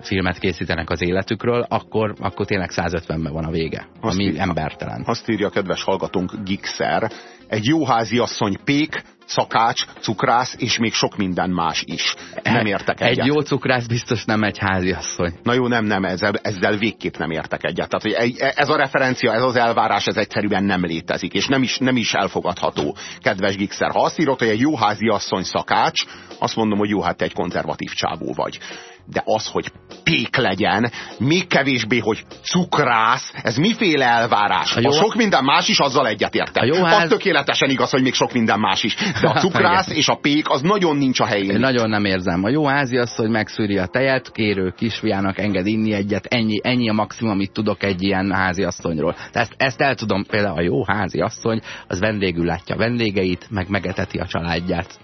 S2: filmet készítenek az életükről, akkor, akkor tényleg 150-ben van a vége,
S3: Azt
S2: ami
S3: így-
S2: embertelen.
S3: Azt írja a kedves hallgatónk Gixer, egy jó házi asszony pék, szakács, cukrász és még sok minden más is. Nem értek egyet.
S2: Egy jó cukrász biztos nem egy háziasszony.
S3: Na jó, nem, nem, ezzel, ezzel végképp nem értek egyet. Tehát, hogy ez a referencia, ez az elvárás, ez egyszerűen nem létezik, és nem is, nem is elfogadható, kedves Gixer. Ha azt írod, hogy egy jó házi asszony szakács, azt mondom, hogy jó, hát te egy konzervatív csávó vagy. De az, hogy pék legyen, még kevésbé, hogy cukrász, ez miféle elvárás?
S2: A jó-
S3: a sok minden más is, azzal egyetértek.
S2: Jó
S3: Az
S2: ház-
S3: tökéletesen igaz, hogy még sok minden más is. De a [LAUGHS] cukrász és a pék, az nagyon nincs a helyén.
S2: Én nagyon nem érzem. A jó háziasszony megszűri a tejet, kérő kisfiának enged inni egyet, ennyi, ennyi a maximum, amit tudok egy ilyen háziasszonyról. De ezt, ezt el tudom, például a jó háziasszony, az vendégül látja vendégeit, meg megeteti a családját.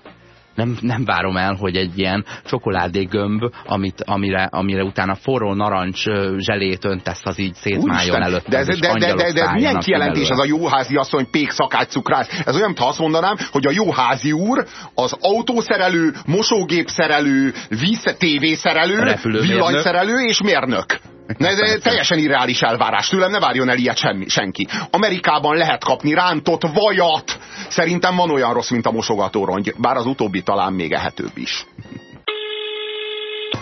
S2: Nem, nem várom el, hogy egy ilyen csokoládégömb, amit, amire, amire utána forró narancs zselét öntesz, az így szétmájon előtt.
S3: de, de, de, de, de, de ez milyen kijelentés ez a jó házi asszony, pék, szakács, cukrász? Ez olyan, mintha azt mondanám, hogy a jó házi úr az autószerelő, mosógépszerelő, víz, tévészerelő, villanyszerelő és mérnök. Ne, de teljesen irreális elvárás. Tőlem ne várjon el ilyet semmi, senki. Amerikában lehet kapni rántott vajat. Szerintem van olyan rossz, mint a mosogatórongy. Bár az utóbbi talán még ehetőbb is.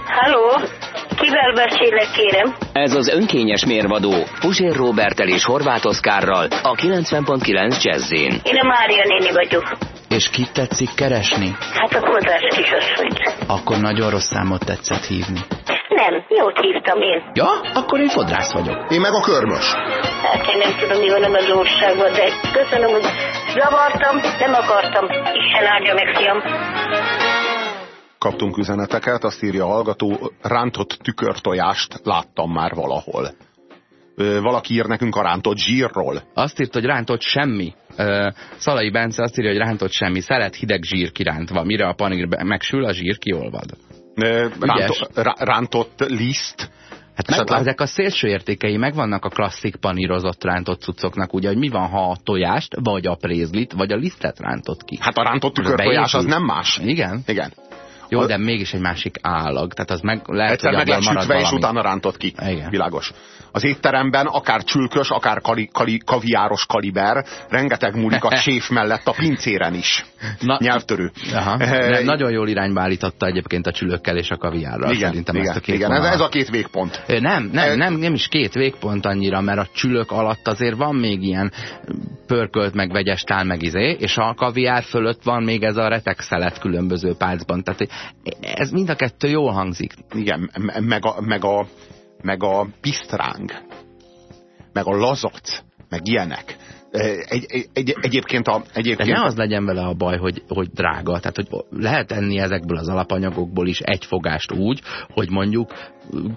S5: Halló, kivel beszélek, kérem?
S1: Ez az önkényes mérvadó Puzsér Robertel és Horváth Oszkárral a 90.9 Jazzin.
S5: Én a Mária néni vagyok.
S2: És kit tetszik keresni?
S5: Hát a fodrász kisasszonyt.
S2: Akkor nagyon rossz számot tetszett hívni.
S5: Jót hívtam én.
S2: Ja, akkor én fodrász vagyok.
S3: Én meg a körmös.
S5: Hát én nem tudom, mi van az országban, de köszönöm, hogy zavartam, nem akartam. Isten áldja meg, fiam.
S3: Kaptunk üzeneteket, azt írja a hallgató, rántott tükörtojást láttam már valahol. Ö, Valaki ír nekünk a rántott zsírról.
S2: Azt írt, hogy rántott semmi. Ö, Szalai Bence azt írja, hogy rántott semmi. Szeret hideg zsír kirántva. Mire a panír megsül, a zsír kiolvad.
S3: Rántott, rá- rántott liszt.
S2: Hát meg, ezek a szélső értékei megvannak a klasszik panírozott rántott cuccoknak, ugye, hogy mi van, ha a tojást, vagy a prézlit, vagy a lisztet rántott ki.
S3: Hát a rántott tükörtojás az nem más.
S2: Igen?
S3: Igen.
S2: Jó,
S3: A-
S2: de mégis egy másik állag. Tehát az meg lehet,
S3: Egyszer
S2: hogy
S3: meg lett sütve, és utána rántott ki.
S2: Igen.
S3: Világos. Az étteremben akár csülkös, akár kali, kali, kaviáros kaliber, rengeteg múlik a [LAUGHS] séf mellett a pincéren is.
S2: Na-
S3: Nyelvtörő.
S2: Aha.
S3: Eh,
S2: nagyon jól irányba állította egyébként a csülökkel és a kaviárral.
S3: igen,
S2: Szerintem
S3: igen,
S2: ezt a két
S3: igen. Ez, a két végpont.
S2: Nem, nem,
S3: Ez-
S2: nem, nem is két végpont annyira, mert a csülök alatt azért van még ilyen pörkölt, meg vegyes tál, meg izé, és a kaviár fölött van még ez a retek szelet különböző pálcban. Tehát hogy ez mind a kettő jól hangzik.
S3: Igen, me- meg a, meg a, meg a pisztráng, meg a lazac, meg ilyenek. Egy, egy, egy, egyébként a...
S2: De
S3: Egyébként
S2: ne az legyen vele a baj, hogy, hogy drága. Tehát, hogy lehet enni ezekből az alapanyagokból is egy fogást úgy, hogy mondjuk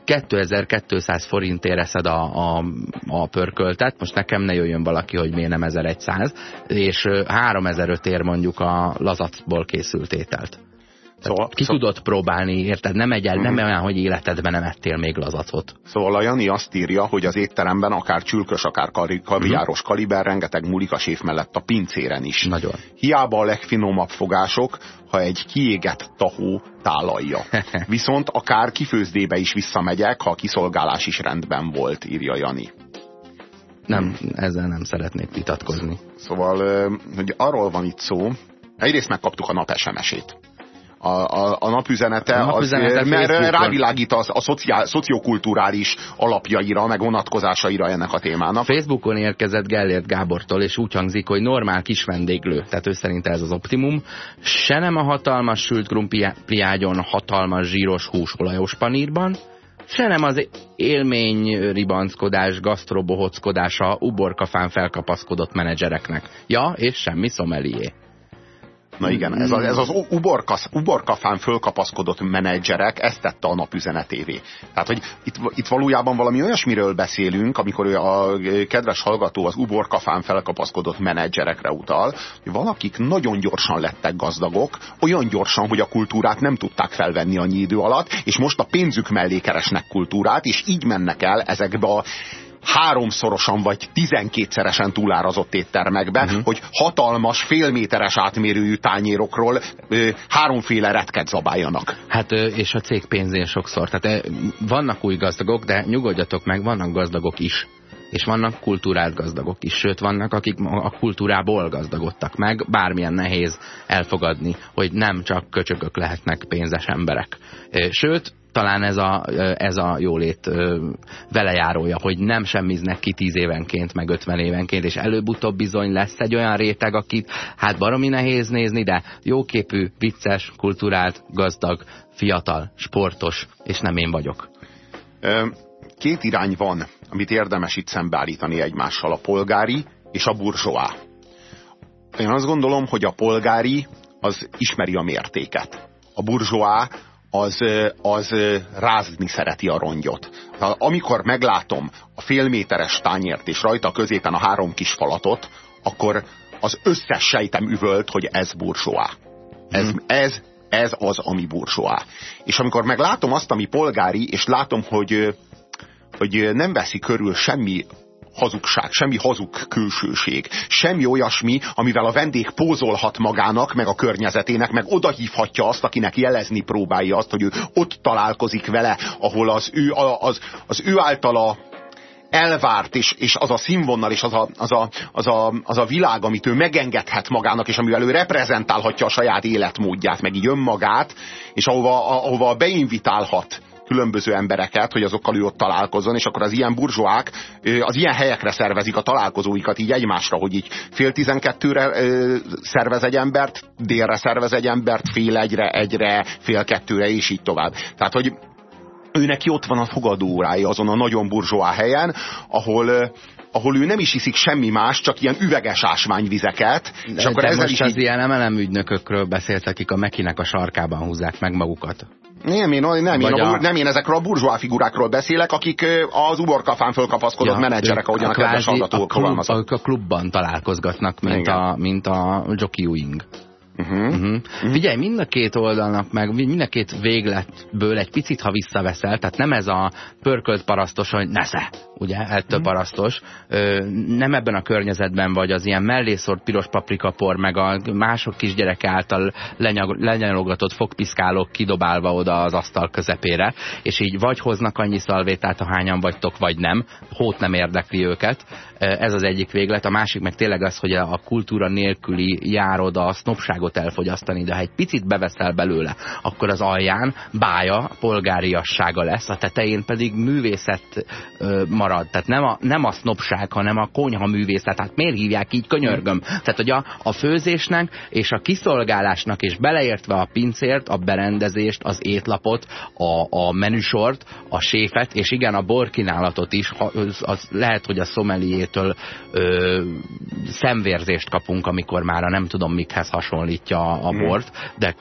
S2: 2200 forintért eszed a, a, a pörköltet, most nekem ne jöjjön valaki, hogy miért nem 1100, és ö, 3005 ér mondjuk a lazacból készült ételt.
S3: Szóval,
S2: Ki
S3: szó,
S2: tudod próbálni, érted? Nem, egyel, nem olyan, hogy életedben nem ettél még lazacot.
S3: szóval a Jani azt írja, hogy az étteremben akár csülkös, akár kaviáros kaliber rengeteg múlik a séf mellett a pincéren is.
S2: Nagyon.
S3: Hiába a legfinomabb fogások, ha egy kiégett tahó tálalja. [LAUGHS] Viszont akár kifőzdébe is visszamegyek, ha a kiszolgálás is rendben volt, írja Jani.
S2: Nem, ezzel nem szeretnék vitatkozni.
S3: Szóval, hogy arról van itt szó, egyrészt megkaptuk a nap SMS-ét. A, a, a napüzenete,
S2: A napüzenete
S3: az, mert rávilágít az, a szociál, szociokulturális alapjaira, meg vonatkozásaira ennek a témának.
S2: Facebookon érkezett Gellért Gábortól, és úgy hangzik, hogy normál kis vendéglő. Tehát ő szerint ez az optimum. Se nem a hatalmas sült krumpliágyon, hatalmas zsíros hús olajos panírban, se nem az élmény ribanckodás, gasztrobohockodása uborkafán felkapaszkodott menedzsereknek. Ja, és semmi szomelié.
S3: Na igen, ez, a, ez az uborka, uborkafán fölkapaszkodott menedzserek, ezt tette a napüzenetévé. Tehát, hogy itt, itt valójában valami olyasmiről beszélünk, amikor a kedves hallgató az uborkafán felkapaszkodott menedzserekre utal, hogy valakik nagyon gyorsan lettek gazdagok, olyan gyorsan, hogy a kultúrát nem tudták felvenni annyi idő alatt, és most a pénzük mellé keresnek kultúrát, és így mennek el ezekbe a háromszorosan vagy tizenkétszeresen túlárazott éttermekbe, uh-huh. hogy hatalmas, félméteres átmérőjű tányérokról ö, háromféle retket zabáljanak.
S2: Hát és a cég pénzén sokszor. Tehát vannak új gazdagok, de nyugodjatok meg, vannak gazdagok is és vannak kultúrált gazdagok is, sőt vannak, akik a kultúrából gazdagodtak meg, bármilyen nehéz elfogadni, hogy nem csak köcsögök lehetnek pénzes emberek. Sőt, talán ez a, ez a jólét velejárója, hogy nem semmiznek ki tíz évenként, meg ötven évenként, és előbb-utóbb bizony lesz egy olyan réteg, akit hát baromi nehéz nézni, de jóképű, vicces, kulturált, gazdag, fiatal, sportos, és nem én vagyok.
S3: Két irány van, amit érdemes itt szembeállítani egymással, a polgári és a burzsóá. Én azt gondolom, hogy a polgári az ismeri a mértéket. A burzsóá az, az rázni szereti a rongyot. Amikor meglátom a félméteres tányért és rajta középen a három kis falatot, akkor az összes sejtem üvölt, hogy ez burzsóá. Ez, mm. ez, ez az, ami burzsóá. És amikor meglátom azt, ami polgári, és látom, hogy, hogy nem veszi körül semmi hazugság, semmi hazug külsőség, semmi olyasmi, amivel a vendég pózolhat magának, meg a környezetének, meg odahívhatja azt, akinek jelezni próbálja azt, hogy ő ott találkozik vele, ahol az ő, az, az ő általa elvárt, és, és az a színvonal, és az a, az, a, az, a, az a világ, amit ő megengedhet magának, és amivel ő reprezentálhatja a saját életmódját, meg így önmagát, és ahova, ahova beinvitálhat különböző embereket, hogy azokkal ő ott találkozzon, és akkor az ilyen burzsóák az ilyen helyekre szervezik a találkozóikat így egymásra, hogy így fél tizenkettőre szervez egy embert, délre szervez egy embert, fél egyre, egyre, fél kettőre, és így tovább. Tehát, hogy ő neki ott van a fogadóórája azon a nagyon burzsóá helyen, ahol ahol ő nem is iszik semmi más, csak ilyen üveges ásványvizeket.
S2: De, és akkor de ezzel most is az így... ilyen MLM ügynökökről akik a Mekinek a sarkában húzzák meg magukat.
S3: Nem, én, nem, én, a, nem én ezekről a burzsóá figurákról beszélek, akik az uborkafán fölkapaszkodott ja, menedzserek, ahogyan a, a kedves hallgató
S2: a, klub, a klubban találkozgatnak, mint a, mint a Jockey Wing. Uh-huh. Uh-huh. Uh-huh. Figyelj, mind a két oldalnak, meg mind a két végletből egy picit, ha visszaveszel, tehát nem ez a pörkölt parasztos, hogy nesze, ugye, ettől uh-huh. parasztos, ö, nem ebben a környezetben vagy az ilyen mellészort piros paprikapor, meg a mások kisgyerek által lenyag, lenyalogatott fogpiszkálók kidobálva oda az asztal közepére, és így vagy hoznak annyi szalvétát, ahányan vagytok, vagy nem, hót nem érdekli őket, ez az egyik véglet, a másik meg tényleg az, hogy a kultúra nélküli járod a sznopságot elfogyasztani, de ha egy picit beveszel belőle, akkor az alján bája, polgáriassága lesz, a tetején pedig művészet marad. Tehát nem a, nem a sznopság, hanem a konyha művészet. Hát miért hívják így, könyörgöm? Tehát, hogy a, a főzésnek és a kiszolgálásnak, és beleértve a pincért, a berendezést, az étlapot, a, a menüsort, a séfet, és igen, a borkínálatot is, az, az lehet, hogy a szomeliét valamitétől ö, szemvérzést kapunk, amikor már a nem tudom mikhez hasonlítja a mhm. bort, de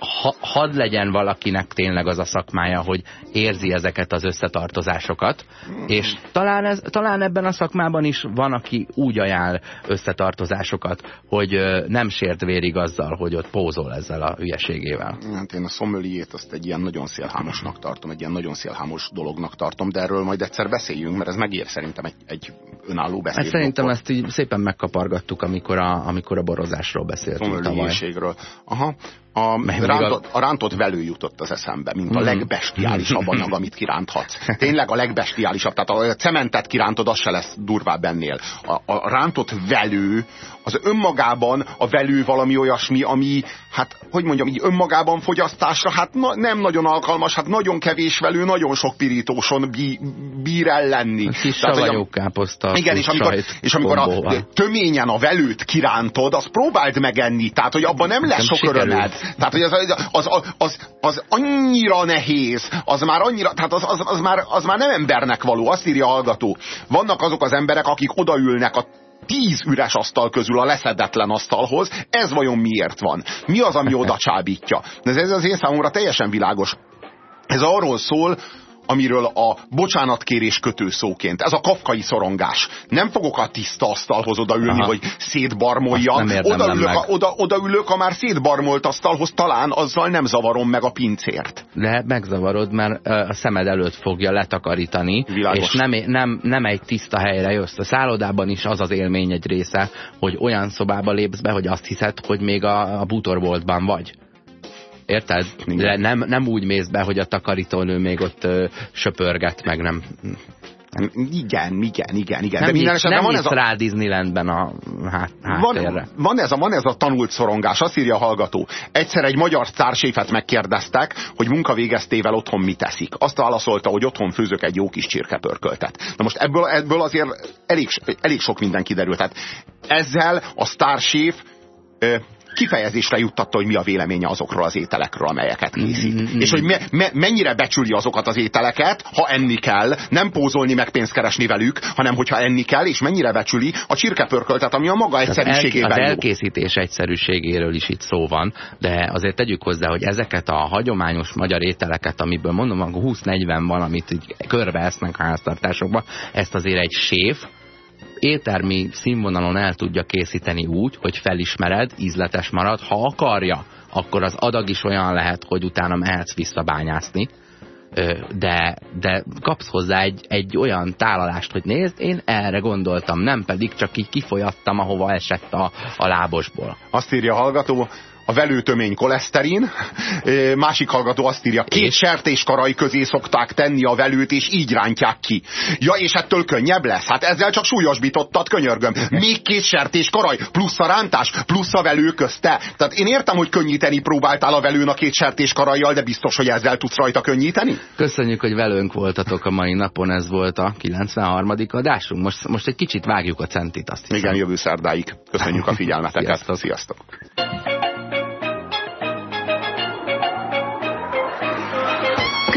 S2: ha, hadd legyen valakinek tényleg az a szakmája, hogy érzi ezeket az összetartozásokat, és talán, ez, talán ebben a szakmában is van, aki úgy ajánl összetartozásokat, hogy nem sért vérig azzal, hogy ott pózol ezzel a hülyeségével.
S3: Hát én a szomöliét azt egy ilyen nagyon szélhámosnak tartom, egy ilyen nagyon szélhámos dolognak tartom, de erről majd egyszer beszéljünk, mert ez megér szerintem egy, egy önálló beszéd.
S2: Hát szerintem ezt így szépen megkapargattuk, amikor a, amikor a borozásról beszéltünk tavaly.
S3: Aha. A rántott, a rántott velő jutott az eszembe, mint a mhm. legbestiálisabb anyag, amit kiránthatsz. Tényleg a legbestiálisabb. Tehát a cementet kirántod, az se lesz durvább ennél. A, a rántott velő, az önmagában a velő valami olyasmi, ami, hát, hogy mondjam, így önmagában fogyasztásra, hát na, nem nagyon alkalmas, hát nagyon kevés velő, nagyon sok pirítóson bí, bír el lenni.
S2: Kis savanyúkáposzta.
S3: Igen, és amikor, és amikor a, töményen a velőt kirántod, azt próbáld megenni, tehát, hogy abban nem lesz sok örömed. Tehát, hogy az, az, az, az, az annyira nehéz, az már annyira, tehát az, az, az, már, az már nem embernek való, azt írja a hallgató. Vannak azok az emberek, akik odaülnek a tíz üres asztal közül a leszedetlen asztalhoz, ez vajon miért van? Mi az, ami oda csábítja? Ez, az én számomra teljesen világos. Ez arról szól, amiről a bocsánatkérés kötőszóként, ez a kafkai szorongás. Nem fogok a tiszta asztalhoz odaülni, Aha. hogy szétbarmoljam. Odaülök, a, oda, odaülök a már szétbarmolt asztalhoz, talán azzal nem zavarom meg a pincért.
S2: De megzavarod, mert a szemed előtt fogja letakarítani, Világos. és nem, nem, nem egy tiszta helyre jössz. A szállodában is az az élmény egy része, hogy olyan szobába lépsz be, hogy azt hiszed, hogy még a, a bútorboltban vagy. Érted? De nem, nem úgy mész be, hogy a takarítónő még ott ö, söpörget, meg nem...
S3: Igen, igen, igen, igen.
S2: Nem De minden esetben van ez a... rá Disneylandben a hát,
S3: van, van, ez a, van ez a tanult szorongás, azt írja a hallgató. Egyszer egy magyar sztárséfet megkérdeztek, hogy munkavégeztével otthon mit teszik. Azt válaszolta, hogy otthon főzök egy jó kis csirkepörköltet. Na most ebből, ebből azért elég, elég sok minden kiderült. Tehát ezzel a sztárséf kifejezésre juttatta, hogy mi a véleménye azokról az ételekről, amelyeket készít. Mm -hmm. És hogy me, me, mennyire becsüli azokat az ételeket, ha enni kell, nem pózolni meg pénzt keresni velük, hanem hogyha enni kell, és mennyire becsüli a csirkepörköltet, ami a maga egyszerűségében
S2: Az elkészítés egyszerűségéről is itt szó van, de azért tegyük hozzá, hogy ezeket a hagyományos magyar ételeket, amiből mondom, 20-40 van, amit így körbe esznek a háztartásokban, ezt azért egy séf, éttermi színvonalon el tudja készíteni úgy, hogy felismered, ízletes marad. Ha akarja, akkor az adag is olyan lehet, hogy utána mehetsz visszabányászni. De, de kapsz hozzá egy, egy olyan tálalást, hogy nézd, én erre gondoltam, nem pedig csak így kifolyattam, ahova esett a, a lábosból.
S3: Azt írja a hallgató, a velőtömény koleszterin, másik hallgató azt írja, két sertéskarai közé szokták tenni a velőt, és így rántják ki. Ja, és ettől könnyebb lesz? Hát ezzel csak súlyosbítottad, könyörgöm. Még két sertéskaraj, plusz a rántás, plusz a velő közte. Tehát én értem, hogy könnyíteni próbáltál a velőn a két sertéskarajjal, de biztos, hogy ezzel tudsz rajta könnyíteni?
S2: Köszönjük, hogy velőnk voltatok a mai napon, ez volt a 93. adásunk. Most, most egy kicsit vágjuk a centit, azt hiszem.
S3: Igen, jövő szerdáig. Köszönjük a figyelmeteket. Sziasztok. Sziasztok.